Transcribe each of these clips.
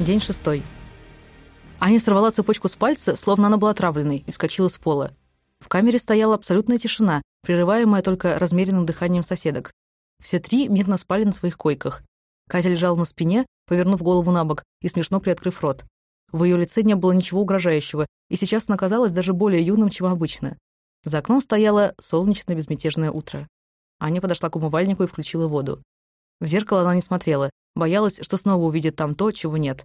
День шестой. Аня сорвала цепочку с пальца, словно она была отравленной, и вскочила с пола. В камере стояла абсолютная тишина, прерываемая только размеренным дыханием соседок. Все три мирно спали на своих койках. Катя лежала на спине, повернув голову на бок и смешно приоткрыв рот. В ее лице не было ничего угрожающего, и сейчас она казалась даже более юным, чем обычно. За окном стояло солнечное безмятежное утро. Аня подошла к умывальнику и включила воду. В зеркало она не смотрела, боялась, что снова увидит там то, чего нет.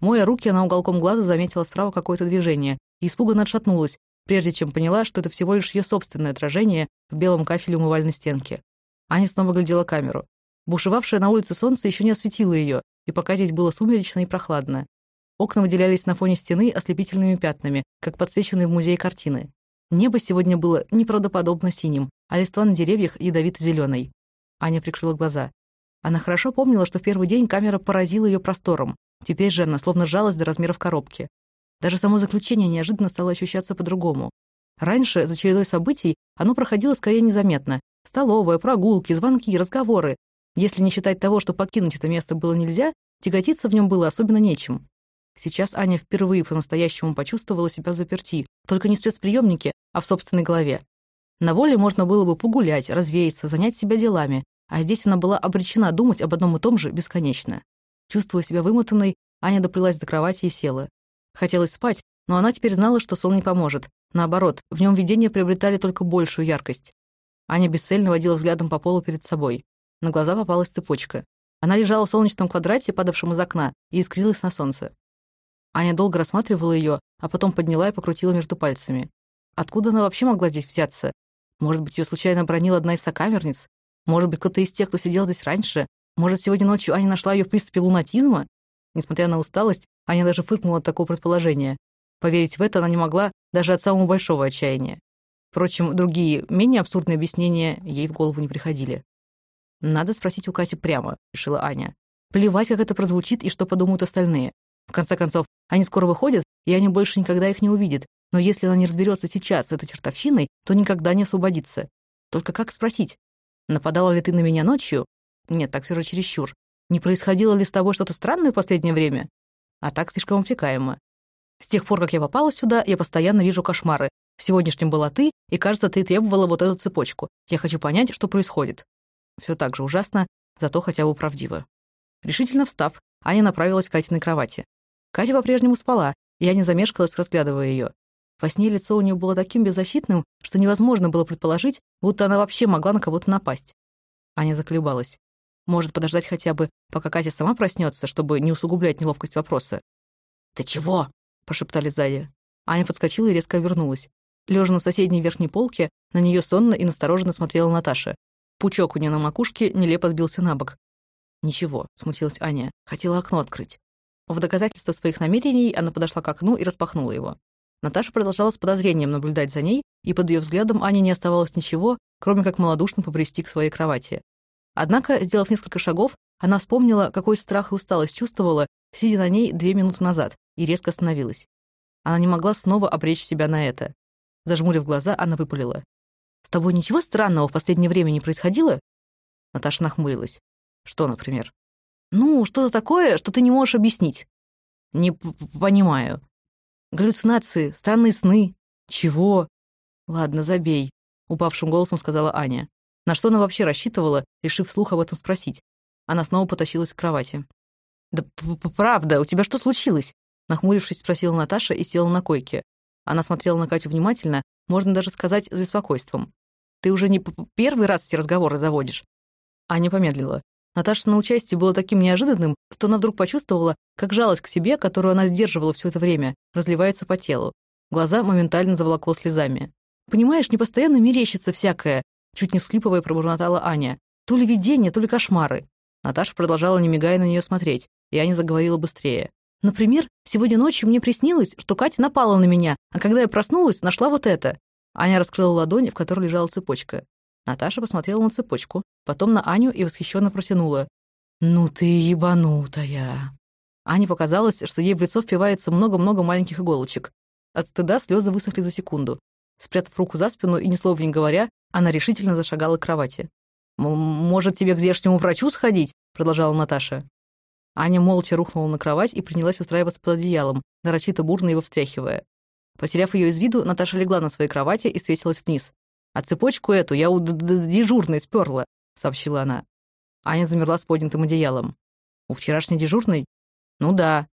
Моя руки, она уголком глаза заметила справа какое-то движение и испуганно отшатнулась, прежде чем поняла, что это всего лишь ее собственное отражение в белом кафеле умывальной стенки. Аня снова глядела камеру. Бушевавшее на улице солнце еще не осветило ее, и пока здесь было сумеречно и прохладно. Окна выделялись на фоне стены ослепительными пятнами, как подсвеченные в музее картины. Небо сегодня было неправдоподобно синим, а листва на деревьях ядовито-зеленой. Аня прикрыла глаза. Она хорошо помнила, что в первый день камера поразила ее простором. Теперь же она словно сжалась до размеров коробки. Даже само заключение неожиданно стало ощущаться по-другому. Раньше, за чередой событий, оно проходило скорее незаметно. Столовая, прогулки, звонки, разговоры. Если не считать того, что покинуть это место было нельзя, тяготиться в нем было особенно нечем. Сейчас Аня впервые по-настоящему почувствовала себя заперти, только не в спецприемнике, а в собственной голове. На воле можно было бы погулять, развеяться, занять себя делами, а здесь она была обречена думать об одном и том же бесконечно. Чувствуя себя вымотанной, Аня доплелась до кровати и села. Хотелось спать, но она теперь знала, что сон не поможет. Наоборот, в нем видения приобретали только большую яркость. Аня бесцельно водила взглядом по полу перед собой. На глаза попалась цепочка. Она лежала в солнечном квадрате, падавшем из окна, и искрилась на солнце. Аня долго рассматривала ее, а потом подняла и покрутила между пальцами. Откуда она вообще могла здесь взяться? Может быть, ее случайно бронила одна из сокамерниц? Может быть, кто-то из тех, кто сидел здесь раньше? Может, сегодня ночью Аня нашла ее в приступе лунатизма? Несмотря на усталость, Аня даже фыркнула от такого предположения. Поверить в это она не могла даже от самого большого отчаяния. Впрочем, другие, менее абсурдные объяснения ей в голову не приходили. «Надо спросить у Кати прямо», — решила Аня. «Плевать, как это прозвучит и что подумают остальные. В конце концов, они скоро выходят, и Аня больше никогда их не увидит. Но если она не разберется сейчас с этой чертовщиной, то никогда не освободится. Только как спросить? Нападала ли ты на меня ночью? Нет, так все же чересчур. Не происходило ли с тобой что-то странное в последнее время? А так слишком обтекаемо. С тех пор, как я попала сюда, я постоянно вижу кошмары. В сегодняшнем была ты, и, кажется, ты требовала вот эту цепочку. Я хочу понять, что происходит. Все так же ужасно, зато хотя бы правдиво. Решительно встав, Аня направилась к Катиной кровати. Катя по-прежнему спала, и я не замешкалась, разглядывая ее. Во сне лицо у нее было таким беззащитным, что невозможно было предположить, будто она вообще могла на кого-то напасть. Аня заколебалась. Может, подождать хотя бы, пока Катя сама проснется, чтобы не усугублять неловкость вопроса. «Ты чего?» — прошептали сзади. Аня подскочила и резко обернулась. Лежа на соседней верхней полке, на нее сонно и настороженно смотрела Наташа. Пучок у нее на макушке нелепо сбился на бок. «Ничего», — смутилась Аня. «Хотела окно открыть». В доказательство своих намерений она подошла к окну и распахнула его. Наташа продолжала с подозрением наблюдать за ней, и под ее взглядом Ане не оставалось ничего, кроме как малодушно побрести к своей кровати. Однако, сделав несколько шагов, она вспомнила, какой страх и усталость чувствовала, сидя на ней две минуты назад, и резко остановилась. Она не могла снова обречь себя на это. Зажмурив глаза, она выпалила. «С тобой ничего странного в последнее время не происходило?» Наташа нахмурилась. «Что, например?» Ну, что-то такое, что ты не можешь объяснить. Не понимаю. Галлюцинации, странные сны. Чего? Ладно, забей, упавшим голосом сказала Аня. На что она вообще рассчитывала, решив вслух об этом спросить? Она снова потащилась к кровати. «Да правда, у тебя что случилось?» Нахмурившись, спросила Наташа и села на койке. Она смотрела на Катю внимательно, можно даже сказать, с беспокойством. «Ты уже не первый раз эти разговоры заводишь?» Аня помедлила. Наташино участие было таким неожиданным, что она вдруг почувствовала, как жалость к себе, которую она сдерживала все это время, разливается по телу. Глаза моментально заволокло слезами. «Понимаешь, не постоянно мерещится всякое», чуть не всхлипывая пробормотала Аня. «То ли видение, то ли кошмары». Наташа продолжала, не мигая на нее смотреть, и Аня заговорила быстрее. «Например, сегодня ночью мне приснилось, что Катя напала на меня, а когда я проснулась, нашла вот это». Аня раскрыла ладонь, в которой лежала цепочка. Наташа посмотрела на цепочку, потом на Аню и восхищенно протянула. «Ну ты ебанутая!» Ане показалось, что ей в лицо впивается много-много маленьких иголочек. От стыда слезы высохли за секунду. Спрятав руку за спину и ни слова не говоря, она решительно зашагала к кровати. «Может, тебе к здешнему врачу сходить?» — продолжала Наташа. Аня молча рухнула на кровать и принялась устраиваться под одеялом, нарочито бурно его встряхивая. Потеряв ее из виду, Наташа легла на своей кровати и свесилась вниз. «А цепочку эту я у дежурной сперла», — сообщила она. Аня замерла с поднятым одеялом. «У вчерашней дежурной?» «Ну да».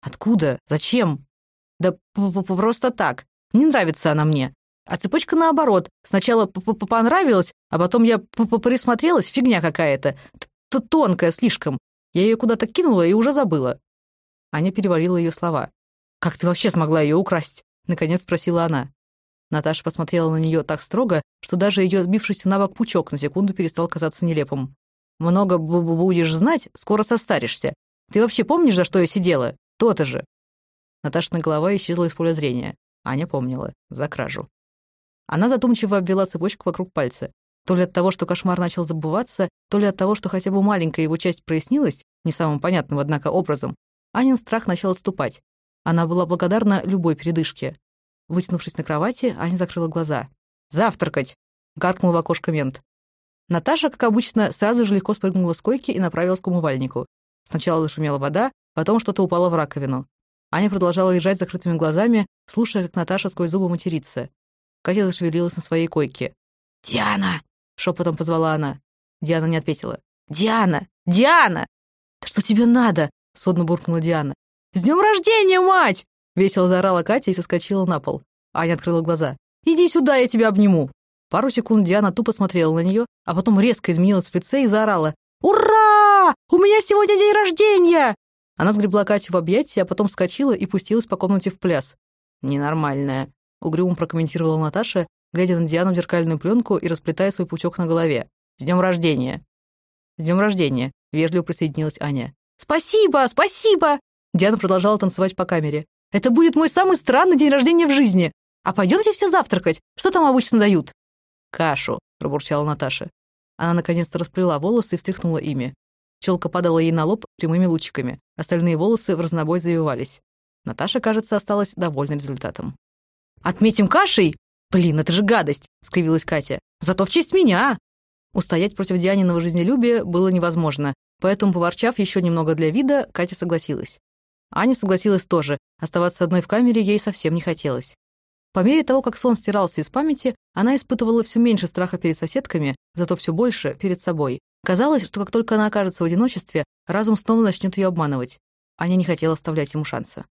«Откуда? Зачем?» «Да просто так. Не нравится она мне. А цепочка наоборот. Сначала понравилась, а потом я присмотрелась, фигня какая-то. Тонкая слишком. Я ее куда-то кинула и уже забыла». Аня переварила ее слова. «Как ты вообще смогла ее украсть?» — наконец спросила она. Наташа посмотрела на нее так строго, что даже ее сбившийся на бок пучок на секунду перестал казаться нелепым. «Много будешь знать, скоро состаришься. Ты вообще помнишь, за что я сидела? То-то же!» Наташина голова исчезла из поля зрения. Аня помнила. За кражу. Она задумчиво обвела цепочку вокруг пальца. То ли от того, что кошмар начал забываться, то ли от того, что хотя бы маленькая его часть прояснилась, не самым понятным, однако, образом, Анин страх начал отступать. Она была благодарна любой передышке. Вытянувшись на кровати, Аня закрыла глаза. «Завтракать!» — гаркнул в окошко мент. Наташа, как обычно, сразу же легко спрыгнула с койки и направилась к умывальнику. Сначала зашумела вода, потом что-то упало в раковину. Аня продолжала лежать с закрытыми глазами, слушая, как Наташа сквозь зубы матерится. Катя зашевелилась на своей койке. «Диана!» — шепотом позвала она. Диана не ответила. «Диана! Диана!» «Да что тебе надо?» — сонно буркнула Диана. «С днем рождения, мать!» — весело заорала Катя и соскочила на пол. Аня открыла глаза. «Иди сюда, я тебя обниму!» Пару секунд Диана тупо смотрела на нее, а потом резко изменилась в лице и заорала. «Ура! У меня сегодня день рождения!» Она сгребла Катю в объятия, а потом вскочила и пустилась по комнате в пляс. «Ненормальная», — угрюмо прокомментировала Наташа, глядя на Диану в зеркальную пленку и расплетая свой пучок на голове. «С днем рождения!» «С днем рождения!» — вежливо присоединилась Аня. «Спасибо! Спасибо!» Диана продолжала танцевать по камере. «Это будет мой самый странный день рождения в жизни! А пойдемте все завтракать! Что там обычно дают?» «Кашу!» — пробурчала Наташа. Она наконец-то расплела волосы и встряхнула ими. Челка падала ей на лоб прямыми лучиками, остальные волосы в разнобой завивались. Наташа, кажется, осталась довольна результатом. «Отметим кашей? Блин, это же гадость!» — скривилась Катя. «Зато в честь меня!» Устоять против Дианиного жизнелюбия было невозможно, поэтому, поворчав еще немного для вида, Катя согласилась. Аня согласилась тоже, оставаться одной в камере ей совсем не хотелось. По мере того, как сон стирался из памяти, она испытывала все меньше страха перед соседками, зато все больше перед собой. Казалось, что как только она окажется в одиночестве, разум снова начнет ее обманывать. Аня не хотела оставлять ему шанса.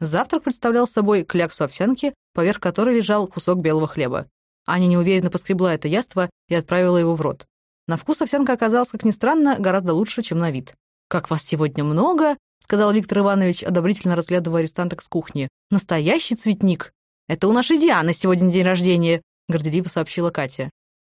Завтрак представлял собой кляксу овсянки, поверх которой лежал кусок белого хлеба. Аня неуверенно поскребла это яство и отправила его в рот. На вкус овсянка оказалась, как ни странно, гораздо лучше, чем на вид. «Как вас сегодня много!» — сказал Виктор Иванович, одобрительно разглядывая арестанток с кухни. «Настоящий цветник!» «Это у нашей Дианы сегодня день рождения!» — горделиво сообщила Катя.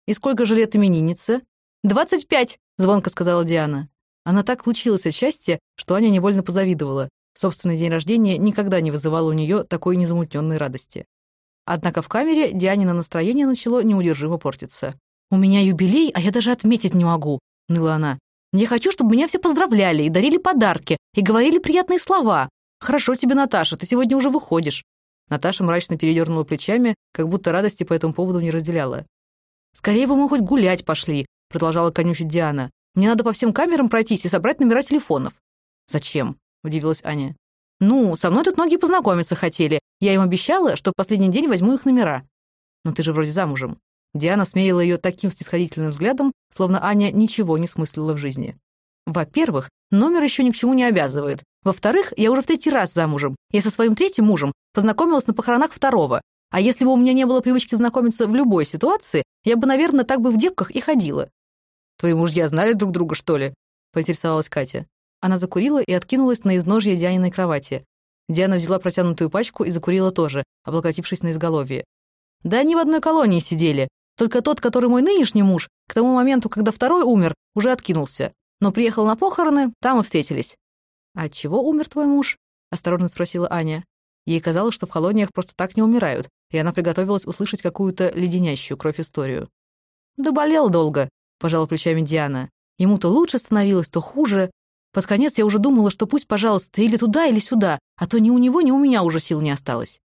«И сколько же лет имениннице?» «Двадцать пять!» — звонко сказала Диана. Она так лучилась от счастья, что Аня невольно позавидовала. Собственный день рождения никогда не вызывал у нее такой незамутненной радости. Однако в камере Дианина настроение начало неудержимо портиться. «У меня юбилей, а я даже отметить не могу», — ныла она. «Я хочу, чтобы меня все поздравляли и дарили подарки, и говорили приятные слова. Хорошо тебе, Наташа, ты сегодня уже выходишь». Наташа мрачно передернула плечами, как будто радости по этому поводу не разделяла. «Скорее бы мы хоть гулять пошли», — продолжала конючить Диана. «Мне надо по всем камерам пройтись и собрать номера телефонов». «Зачем?» — удивилась Аня. «Ну, со мной тут многие познакомиться хотели. Я им обещала, что в последний день возьму их номера». «Но ты же вроде замужем». Диана смерила ее таким снисходительным взглядом, словно Аня ничего не смыслила в жизни. «Во-первых, номер еще ни к чему не обязывает. Во-вторых, я уже в третий раз замужем. Я со своим третьим мужем познакомилась на похоронах второго. А если бы у меня не было привычки знакомиться в любой ситуации, я бы, наверное, так бы в девках и ходила». «Твои мужья знали друг друга, что ли?» — поинтересовалась Катя. Она закурила и откинулась на изножье Дианиной кровати. Диана взяла протянутую пачку и закурила тоже, облокотившись на изголовье. «Да они в одной колонии сидели. Только тот, который мой нынешний муж, к тому моменту, когда второй умер, уже откинулся. Но приехал на похороны, там и встретились». «А чего умер твой муж?» — осторожно спросила Аня. Ей казалось, что в колониях просто так не умирают, и она приготовилась услышать какую-то леденящую кровь историю. «Да болел долго», — пожала плечами Диана. «Ему то лучше становилось, то хуже. Под конец я уже думала, что пусть, пожалуйста, или туда, или сюда, а то ни у него, ни у меня уже сил не осталось.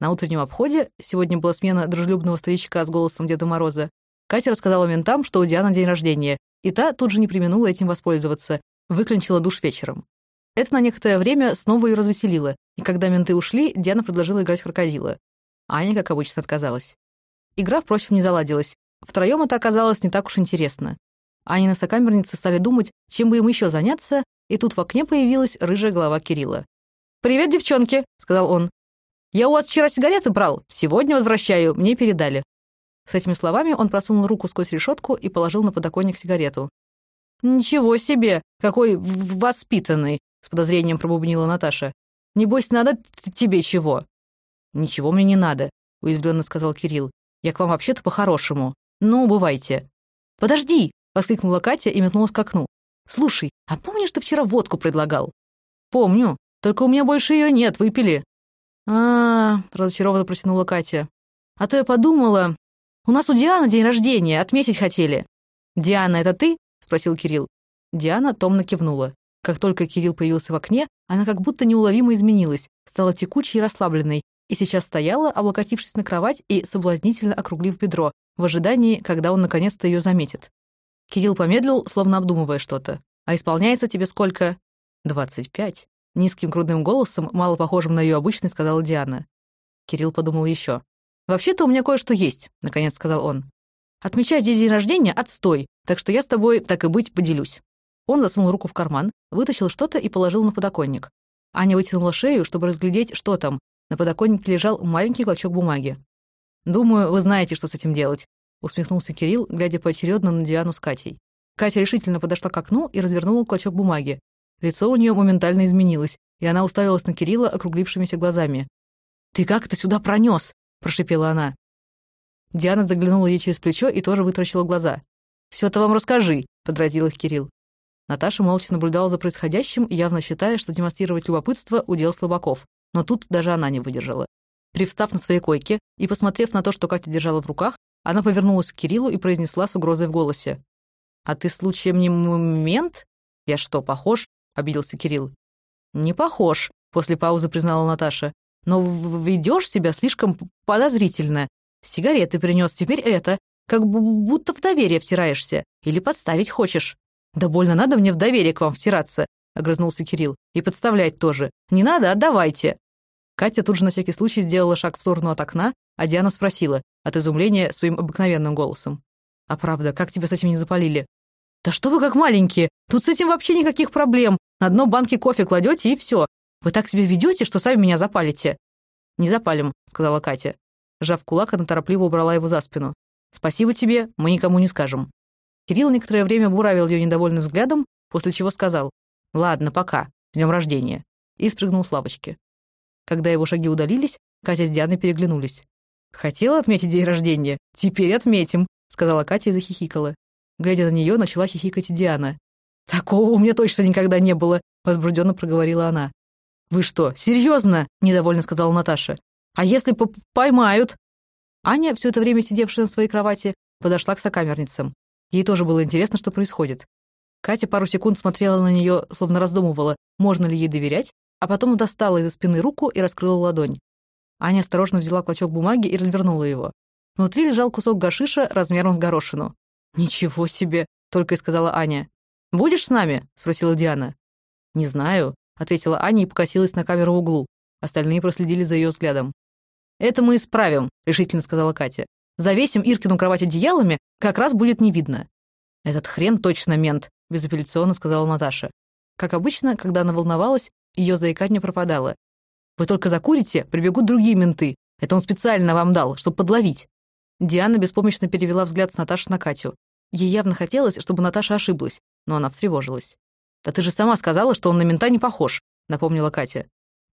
На утреннем обходе, сегодня была смена дружелюбного старичка с голосом Деда Мороза, Катя рассказала ментам, что у Дианы день рождения, и та тут же не применула этим воспользоваться, выклинчила душ вечером. Это на некоторое время снова ее развеселило, и когда менты ушли, Диана предложила играть в крокодила. Аня, как обычно, отказалась. Игра, впрочем, не заладилась. Втроем это оказалось не так уж интересно. Анины сокамерницы стали думать, чем бы им еще заняться, и тут в окне появилась рыжая голова Кирилла. «Привет, девчонки!» — сказал он. «Я у вас вчера сигареты брал, сегодня возвращаю, мне передали». С этими словами он просунул руку сквозь решетку и положил на подоконник сигарету. «Ничего себе! Какой воспитанный!» — с подозрением пробубнила Наташа. «Небось, надо тебе чего?» «Ничего мне не надо», — уязвленно сказал Кирилл. «Я к вам вообще-то по-хорошему. Ну, бывайте». «Подожди!» — воскликнула Катя и метнулась к окну. «Слушай, а помнишь, ты вчера водку предлагал?» «Помню. Только у меня больше ее нет, выпили». А, разочарованно протянула Катя. «А то я подумала... У нас у Дианы день рождения, отметить хотели». «Диана, это ты?» — спросил Кирилл. Диана томно кивнула. Как только Кирилл появился в окне, она как будто неуловимо изменилась, стала текучей и расслабленной, и сейчас стояла, облокотившись на кровать и соблазнительно округлив бедро, в ожидании, когда он наконец-то ее заметит. Кирилл помедлил, словно обдумывая что-то. «А исполняется тебе сколько?» «Двадцать пять». Низким грудным голосом, мало похожим на ее обычный, сказала Диана. Кирилл подумал еще. «Вообще-то у меня кое-что есть», — наконец сказал он. «Отмечать здесь день рождения — отстой, так что я с тобой, так и быть, поделюсь». Он засунул руку в карман, вытащил что-то и положил на подоконник. Аня вытянула шею, чтобы разглядеть, что там, на подоконнике лежал маленький клочок бумаги. «Думаю, вы знаете, что с этим делать», — усмехнулся Кирилл, глядя поочередно на Диану с Катей. Катя решительно подошла к окну и развернула клочок бумаги. Лицо у нее моментально изменилось, и она уставилась на Кирилла округлившимися глазами. «Ты как это сюда пронес?» — прошипела она. Диана заглянула ей через плечо и тоже вытаращила глаза. «Все это вам расскажи», — подразил их Кирилл. Наташа молча наблюдала за происходящим, явно считая, что демонстрировать любопытство — удел слабаков но тут даже она не выдержала. Привстав на своей койке и посмотрев на то, что Катя держала в руках, она повернулась к Кириллу и произнесла с угрозой в голосе. «А ты случаем не мент? Я что, похож?» — обиделся Кирилл. «Не похож», — после паузы признала Наташа. «Но ведешь себя слишком подозрительно. Сигареты принес, теперь это. Как будто в доверие втираешься. Или подставить хочешь». «Да больно надо мне в доверие к вам втираться. — огрызнулся Кирилл. «И подставлять тоже. Не надо, отдавайте». Катя тут же на всякий случай сделала шаг в сторону от окна, а Диана спросила, от изумления, своим обыкновенным голосом. «А правда, как тебя с этим не запалили?» «Да что вы как маленькие! Тут с этим вообще никаких проблем. На дно банки кофе кладете и все. Вы так себя ведете, что сами меня запалите». «Не запалим», — сказала Катя. Жав кулак, она торопливо убрала его за спину. «Спасибо тебе, мы никому не скажем». Кирилл некоторое время буравил ее недовольным взглядом, после чего сказал, «Ладно, пока. С днем рождения». И спрыгнул с лавочки. Когда его шаги удалились, Катя с Дианой переглянулись. «Хотела отметить день рождения? Теперь отметим», — сказала Катя и захихикала. Глядя на нее, начала хихикать Диана. «Такого у меня точно никогда не было», — возбужденно проговорила она. «Вы что, серьезно?» — недовольно сказала Наташа. «А если поймают?» Аня, все это время сидевшая на своей кровати, подошла к сокамерницам. Ей тоже было интересно, что происходит. Катя пару секунд смотрела на нее, словно раздумывала, можно ли ей доверять, а потом достала из-за спины руку и раскрыла ладонь. Аня осторожно взяла клочок бумаги и развернула его. Внутри лежал кусок гашиша размером с горошину. «Ничего себе!» — только и сказала Аня. «Будешь с нами?» — спросила Диана. «Не знаю», — ответила Аня и покосилась на камеру в углу. Остальные проследили за ее взглядом. «Это мы исправим», — решительно сказала Катя. «Завесим Иркину кровать одеялами, как раз будет не видно». «Этот хрен точно мент», — безапелляционно сказала Наташа. Как обычно, когда она волновалась, ее заикание пропадало. «Вы только закурите, прибегут другие менты. Это он специально вам дал, чтобы подловить». Диана беспомощно перевела взгляд с Наташи на Катю. Ей явно хотелось, чтобы Наташа ошиблась, но она встревожилась. «Да ты же сама сказала, что он на мента не похож», — напомнила Катя.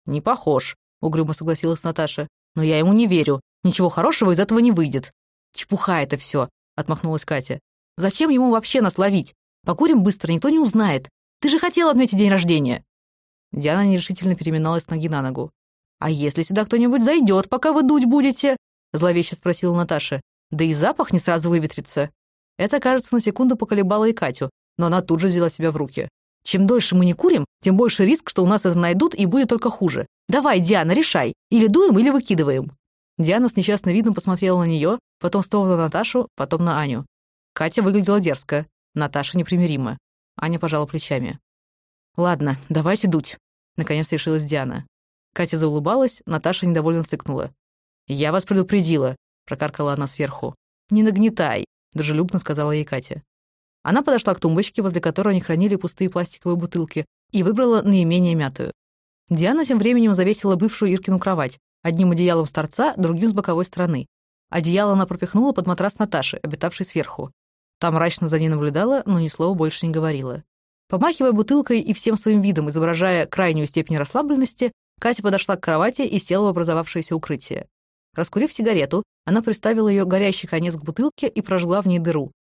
«Не похож», — угрюмо согласилась Наташа. «Но я ему не верю. Ничего хорошего из этого не выйдет». «Чепуха это все», — отмахнулась Катя. «Зачем ему вообще нас ловить? Покурим быстро, никто не узнает. Ты же хотел отметить день рождения». Диана нерешительно переминалась с ноги на ногу. «А если сюда кто-нибудь зайдет, пока вы дуть будете?» Зловеще спросила Наташа. «Да и запах не сразу выветрится». Это, кажется, на секунду поколебало и Катю, но она тут же взяла себя в руки. «Чем дольше мы не курим, тем больше риск, что у нас это найдут, и будет только хуже. Давай, Диана, решай. Или дуем, или выкидываем». Диана с несчастным видом посмотрела на нее, потом снова на Наташу, потом на Аню. Катя выглядела дерзко. Наташа непримирима. Аня пожала плечами. «Ладно, давайте дуть», — наконец решилась Диана. Катя заулыбалась, Наташа недовольно цыкнула. «Я вас предупредила», — прокаркала она сверху. «Не нагнетай», — дружелюбно сказала ей Катя. Она подошла к тумбочке, возле которой они хранили пустые пластиковые бутылки, и выбрала наименее мятую. Диана тем временем завесила бывшую Иркину кровать, одним одеялом с торца, другим с боковой стороны. Одеяло она пропихнула под матрас Наташи, обитавшей сверху. Там мрачно за ней наблюдала, но ни слова больше не говорила. Помахивая бутылкой и всем своим видом, изображая крайнюю степень расслабленности, Катя подошла к кровати и села в образовавшееся укрытие. Раскурив сигарету, она приставила ее горящий конец к бутылке и прожгла в ней дыру.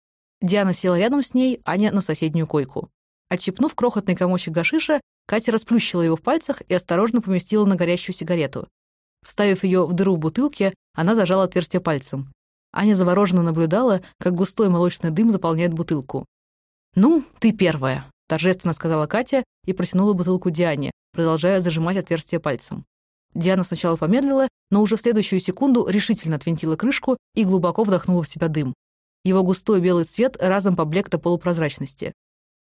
Диана села рядом с ней, Аня — на соседнюю койку. Отщипнув крохотный комочек гашиша, Катя расплющила его в пальцах и осторожно поместила на горящую сигарету. Вставив ее в дыру в бутылке, она зажала отверстие пальцем. Аня завороженно наблюдала, как густой молочный дым заполняет бутылку. «Ну, ты первая», — торжественно сказала Катя и протянула бутылку Диане, продолжая зажимать отверстие пальцем. Диана сначала помедлила, но уже в следующую секунду решительно отвинтила крышку и глубоко вдохнула в себя дым. Его густой белый цвет разом поблек до полупрозрачности.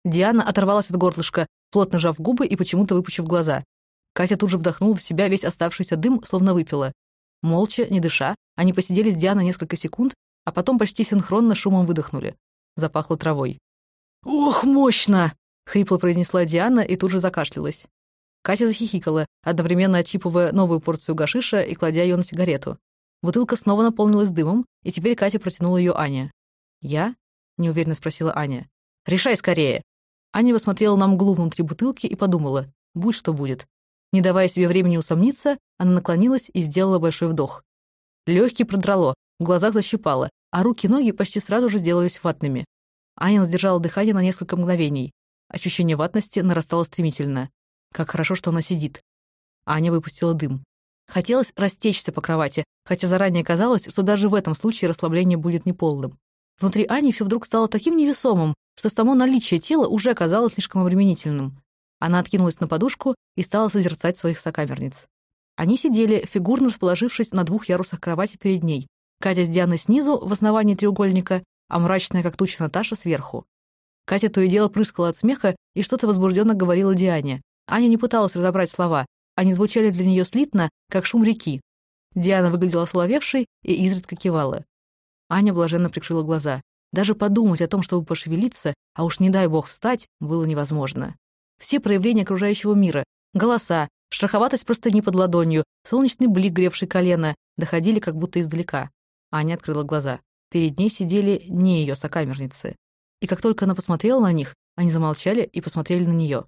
Диана оторвалась от горлышка, плотно сжав губы и почему-то выпучив глаза. Катя тут же вдохнула в себя весь оставшийся дым, словно выпила. Молча, не дыша, они посидели с Дианой несколько секунд, а потом почти синхронно шумом выдохнули. Запахло травой. «Ох, мощно!» — хрипло произнесла Диана и тут же закашлялась. Катя захихикала, одновременно отщипывая новую порцию гашиша и кладя ее на сигарету. Бутылка снова наполнилась дымом, и теперь Катя протянула ее Ане. «Я?» — неуверенно спросила Аня. «Решай скорее!» Аня посмотрела на мглу внутри бутылки и подумала, будь что будет. Не давая себе времени усомниться, она наклонилась и сделала большой вдох. Легкий продрало, в глазах защипало, а руки и ноги почти сразу же сделались ватными. Аня задержала дыхание на несколько мгновений. Ощущение ватности нарастало стремительно. Как хорошо, что она сидит. Аня выпустила дым. Хотелось растечься по кровати, хотя заранее казалось, что даже в этом случае расслабление будет неполным. Внутри Ани все вдруг стало таким невесомым, что само наличие тела уже казалось слишком обременительным. Она откинулась на подушку и стала созерцать своих сокамерниц. Они сидели, фигурно расположившись на двух ярусах кровати перед ней. Катя с Дианой снизу, в основании треугольника, а мрачная, как туча Наташа, сверху. Катя то и дело прыскала от смеха и что-то возбужденно говорила Диане. Аня не пыталась разобрать слова. Они звучали для нее слитно, как шум реки. Диана выглядела соловевшей и изредка кивала. Аня блаженно прикрыла глаза. Даже подумать о том, чтобы пошевелиться, а уж не дай бог встать, было невозможно. Все проявления окружающего мира — голоса, шероховатость простыни под ладонью, солнечный блик, гревший колено — доходили как будто издалека. Аня открыла глаза. Перед ней сидели не ее сокамерницы. И как только она посмотрела на них, они замолчали и посмотрели на нее.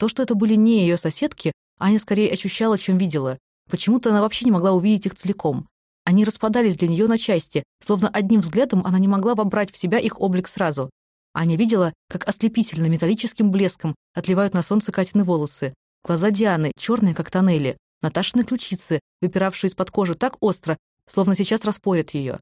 То, что это были не ее соседки, Аня скорее ощущала, чем видела. Почему-то она вообще не могла увидеть их целиком. Они распадались для нее на части, словно одним взглядом она не могла вобрать в себя их облик сразу. Аня видела, как ослепительно металлическим блеском отливают на солнце Катины волосы. Глаза Дианы, черные, как тоннели. Наташины ключицы, выпиравшие из-под кожи так остро, словно сейчас распорят ее.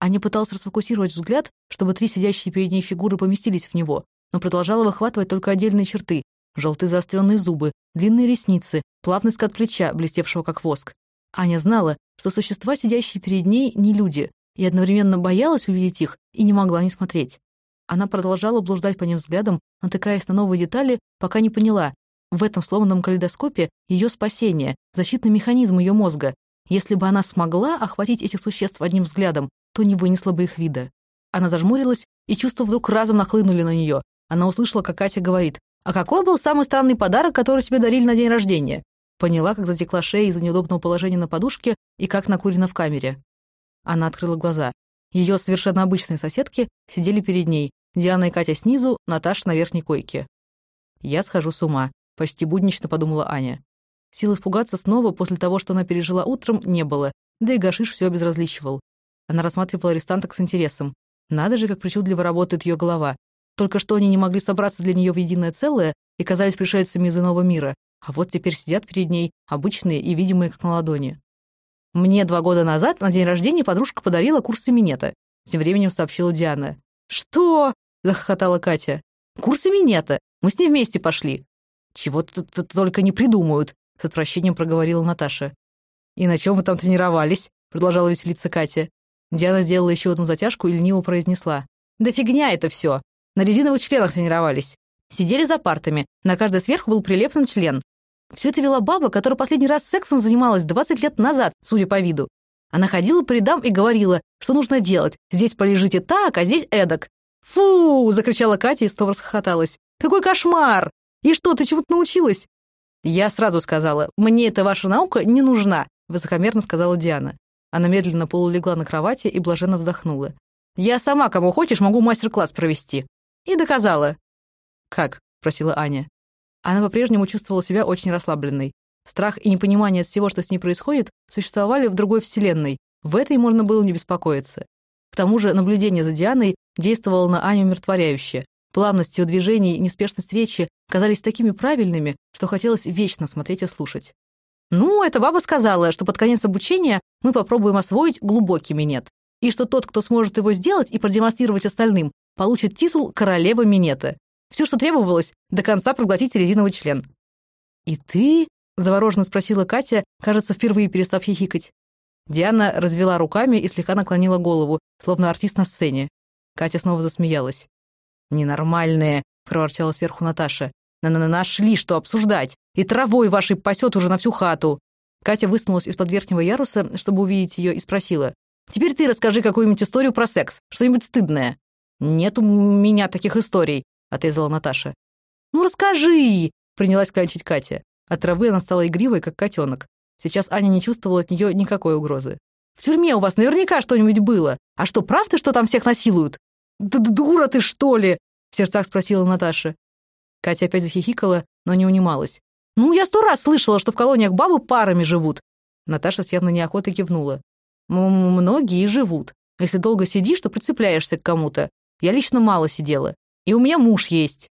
Аня пыталась расфокусировать взгляд, чтобы три сидящие перед ней фигуры поместились в него, но продолжала выхватывать только отдельные черты, желтые заостренные зубы, длинные ресницы, плавный скат плеча, блестевшего как воск. Аня знала, что существа, сидящие перед ней, не люди, и одновременно боялась увидеть их и не могла не смотреть. Она продолжала блуждать по ним взглядом, натыкаясь на новые детали, пока не поняла. В этом сломанном калейдоскопе ее спасение, защитный механизм ее мозга. Если бы она смогла охватить этих существ одним взглядом, то не вынесла бы их вида. Она зажмурилась, и чувства вдруг разом нахлынули на нее. Она услышала, как Катя говорит, «А какой был самый странный подарок, который тебе дарили на день рождения?» Поняла, как затекла шея из-за неудобного положения на подушке и как накурено в камере. Она открыла глаза. Ее совершенно обычные соседки сидели перед ней. Диана и Катя снизу, Наташа на верхней койке. «Я схожу с ума», — почти буднично подумала Аня. Сил испугаться снова после того, что она пережила утром, не было, да и Гашиш все обезразличивал. Она рассматривала арестанток с интересом. Надо же, как причудливо работает ее голова. Только что они не могли собраться для нее в единое целое и казались пришельцами из иного мира, а вот теперь сидят перед ней, обычные и видимые как на ладони. «Мне два года назад на день рождения подружка подарила курсы минета», тем временем сообщила Диана. «Что?» — захохотала Катя. «Курсы минета. Мы с ней вместе пошли». «Чего-то только не придумают», — с отвращением проговорила Наташа. «И на чем вы там тренировались?» — продолжала веселиться Катя. Диана сделала еще одну затяжку и лениво произнесла. «Да фигня это все. На резиновых членах тренировались. сидели за партами, на каждой сверху был прилеплен член. Все это вела баба, которая последний раз сексом занималась 20 лет назад, судя по виду. Она ходила по рядам и говорила, что нужно делать. Здесь полежите так, а здесь эдак. «Фу!» — закричала Катя и снова расхохоталась. «Какой кошмар! И что, ты чему-то научилась?» Я сразу сказала, «Мне эта ваша наука не нужна», — высокомерно сказала Диана. Она медленно полулегла на кровати и блаженно вздохнула. «Я сама, кому хочешь, могу мастер-класс провести». И доказала. «Как?» — спросила Аня. Она по-прежнему чувствовала себя очень расслабленной. Страх и непонимание от всего, что с ней происходит, существовали в другой вселенной. В этой можно было не беспокоиться. К тому же наблюдение за Дианой действовало на Аню умиротворяюще. Плавность ее движений и неспешность речи казались такими правильными, что хотелось вечно смотреть и слушать. «Ну, эта баба сказала, что под конец обучения мы попробуем освоить глубокий минет, и что тот, кто сможет его сделать и продемонстрировать остальным, получит титул королевы минета. Все, что требовалось, до конца проглотить резиновый член». «И ты?» — завороженно спросила Катя, кажется, впервые перестав хихикать. Диана развела руками и слегка наклонила голову, словно артист на сцене. Катя снова засмеялась. «Ненормальные», — проворчала сверху Наташа. «На -на «Нашли, что обсуждать, и травой вашей пасет уже на всю хату». Катя высунулась из-под верхнего яруса, чтобы увидеть ее, и спросила. «Теперь ты расскажи какую-нибудь историю про секс, что-нибудь стыдное». «Нет у меня таких историй», — отрезала Наташа. «Ну расскажи!» — принялась клянчить Катя. От травы она стала игривой, как котенок. Сейчас Аня не чувствовала от нее никакой угрозы. «В тюрьме у вас наверняка что-нибудь было. А что, правда, что там всех насилуют?» «Да дура ты, что ли?» — в сердцах спросила Наташа. Катя опять захихикала, но не унималась. «Ну, я сто раз слышала, что в колониях бабы парами живут». Наташа с явной неохотой кивнула. «Многие живут. Если долго сидишь, то прицепляешься к кому-то. Я лично мало сидела. И у меня муж есть».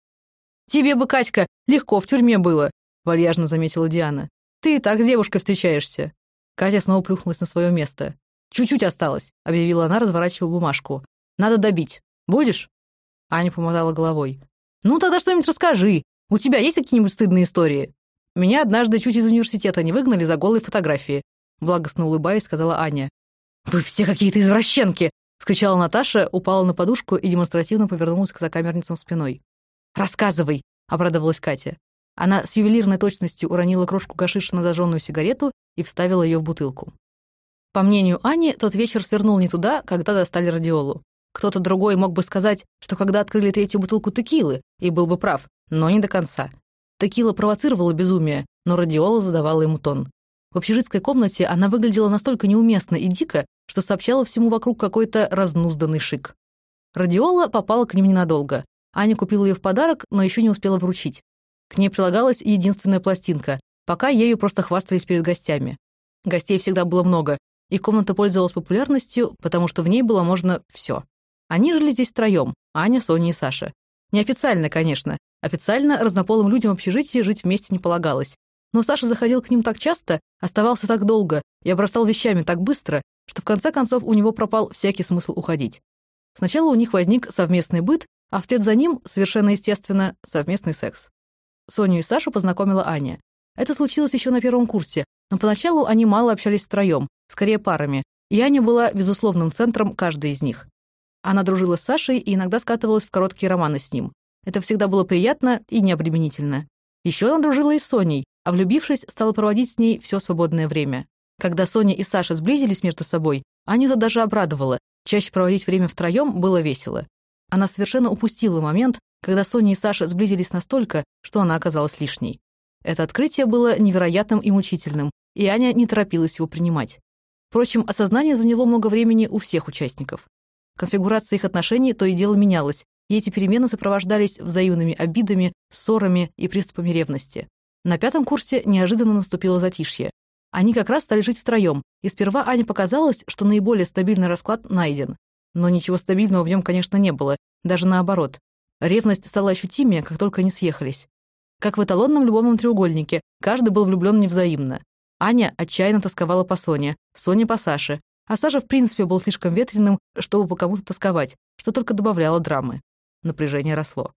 «Тебе бы, Катька, легко в тюрьме было», — вальяжно заметила Диана. «Ты и так с девушкой встречаешься». Катя снова плюхнулась на свое место. «Чуть-чуть осталось», — объявила она, разворачивая бумажку. «Надо добить. Будешь?» Аня помотала головой. «Ну, тогда что-нибудь расскажи. У тебя есть какие-нибудь стыдные истории?» «Меня однажды чуть из университета не выгнали за голые фотографии», благостно улыбаясь, сказала Аня. «Вы все какие-то извращенки!» — скричала Наташа, упала на подушку и демонстративно повернулась к закамерницам спиной. «Рассказывай!» — обрадовалась Катя. Она с ювелирной точностью уронила крошку гашиша на зажженную сигарету и вставила ее в бутылку. По мнению Ани, тот вечер свернул не туда, когда достали радиолу. Кто-то другой мог бы сказать, что когда открыли третью бутылку текилы, и был бы прав, но не до конца. Текила провоцировала безумие, но радиола задавала ему тон. В общежитской комнате она выглядела настолько неуместно и дико, что сообщала всему вокруг какой-то разнузданный шик. Радиола попала к ним ненадолго. Аня купила ее в подарок, но еще не успела вручить. К ней прилагалась единственная пластинка, пока ею просто хвастались перед гостями. Гостей всегда было много, и комната пользовалась популярностью, потому что в ней было можно все. Они жили здесь втроем — Аня, Соня и Саша. Неофициально, конечно. Официально разнополым людям в жить вместе не полагалось. Но Саша заходил к ним так часто, оставался так долго и обрастал вещами так быстро, что в конце концов у него пропал всякий смысл уходить. Сначала у них возник совместный быт, а вслед за ним, совершенно естественно, совместный секс. Соню и Сашу познакомила Аня. Это случилось еще на первом курсе, но поначалу они мало общались втроем, скорее парами, и Аня была безусловным центром каждой из них. Она дружила с Сашей и иногда скатывалась в короткие романы с ним. Это всегда было приятно и необременительно. Еще она дружила и с Соней, а влюбившись, стала проводить с ней все свободное время. Когда Соня и Саша сблизились между собой, Аню это даже обрадовало. Чаще проводить время втроем было весело. Она совершенно упустила момент, когда Соня и Саша сблизились настолько, что она оказалась лишней. Это открытие было невероятным и мучительным, и Аня не торопилась его принимать. Впрочем, осознание заняло много времени у всех участников. Конфигурация их отношений то и дело менялась, и эти перемены сопровождались взаимными обидами, ссорами и приступами ревности. На пятом курсе неожиданно наступило затишье. Они как раз стали жить втроем, и сперва Ане показалось, что наиболее стабильный расклад найден. Но ничего стабильного в нем, конечно, не было, даже наоборот. Ревность стала ощутимее, как только они съехались. Как в эталонном любовном треугольнике, каждый был влюблен невзаимно. Аня отчаянно тосковала по Соне, Соня по Саше, а Саша в принципе был слишком ветреным, чтобы по кому-то тосковать, что только добавляло драмы. Напряжение росло.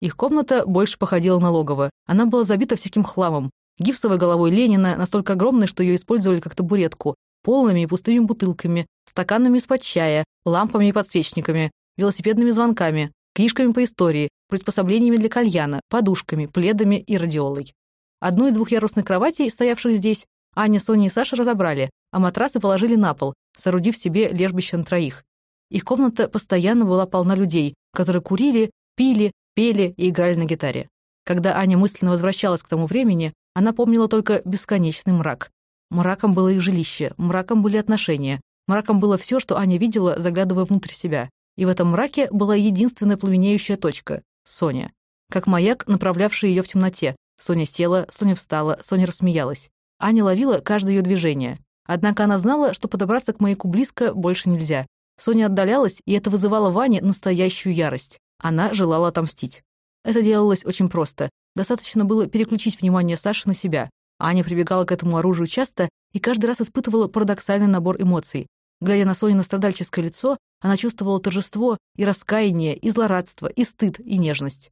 Их комната больше походила на логово. Она была забита всяким хламом. Гипсовой головой Ленина, настолько огромной, что ее использовали как табуретку, полными и пустыми бутылками, стаканами из-под чая, лампами и подсвечниками, велосипедными звонками, книжками по истории, приспособлениями для кальяна, подушками, пледами и радиолой. Одну из двухъярусных кроватей, стоявших здесь, Аня, Соня и Саша разобрали, а матрасы положили на пол, соорудив себе лежбище на троих. Их комната постоянно была полна людей, которые курили, пили, пели и играли на гитаре. Когда Аня мысленно возвращалась к тому времени, она помнила только бесконечный мрак. Мраком было их жилище, мраком были отношения, мраком было все, что Аня видела, заглядывая внутрь себя. И в этом мраке была единственная пламенеющая точка — Соня. Как маяк, направлявший ее в темноте. Соня села, Соня встала, Соня рассмеялась. Аня ловила каждое ее движение. Однако она знала, что подобраться к маяку близко больше нельзя. Соня отдалялась, и это вызывало в Ане настоящую ярость. Она желала отомстить. Это делалось очень просто. Достаточно было переключить внимание Саши на себя. Аня прибегала к этому оружию часто и каждый раз испытывала парадоксальный набор эмоций. Глядя на Сонина страдальческое лицо, она чувствовала торжество и раскаяние, и злорадство, и стыд, и нежность.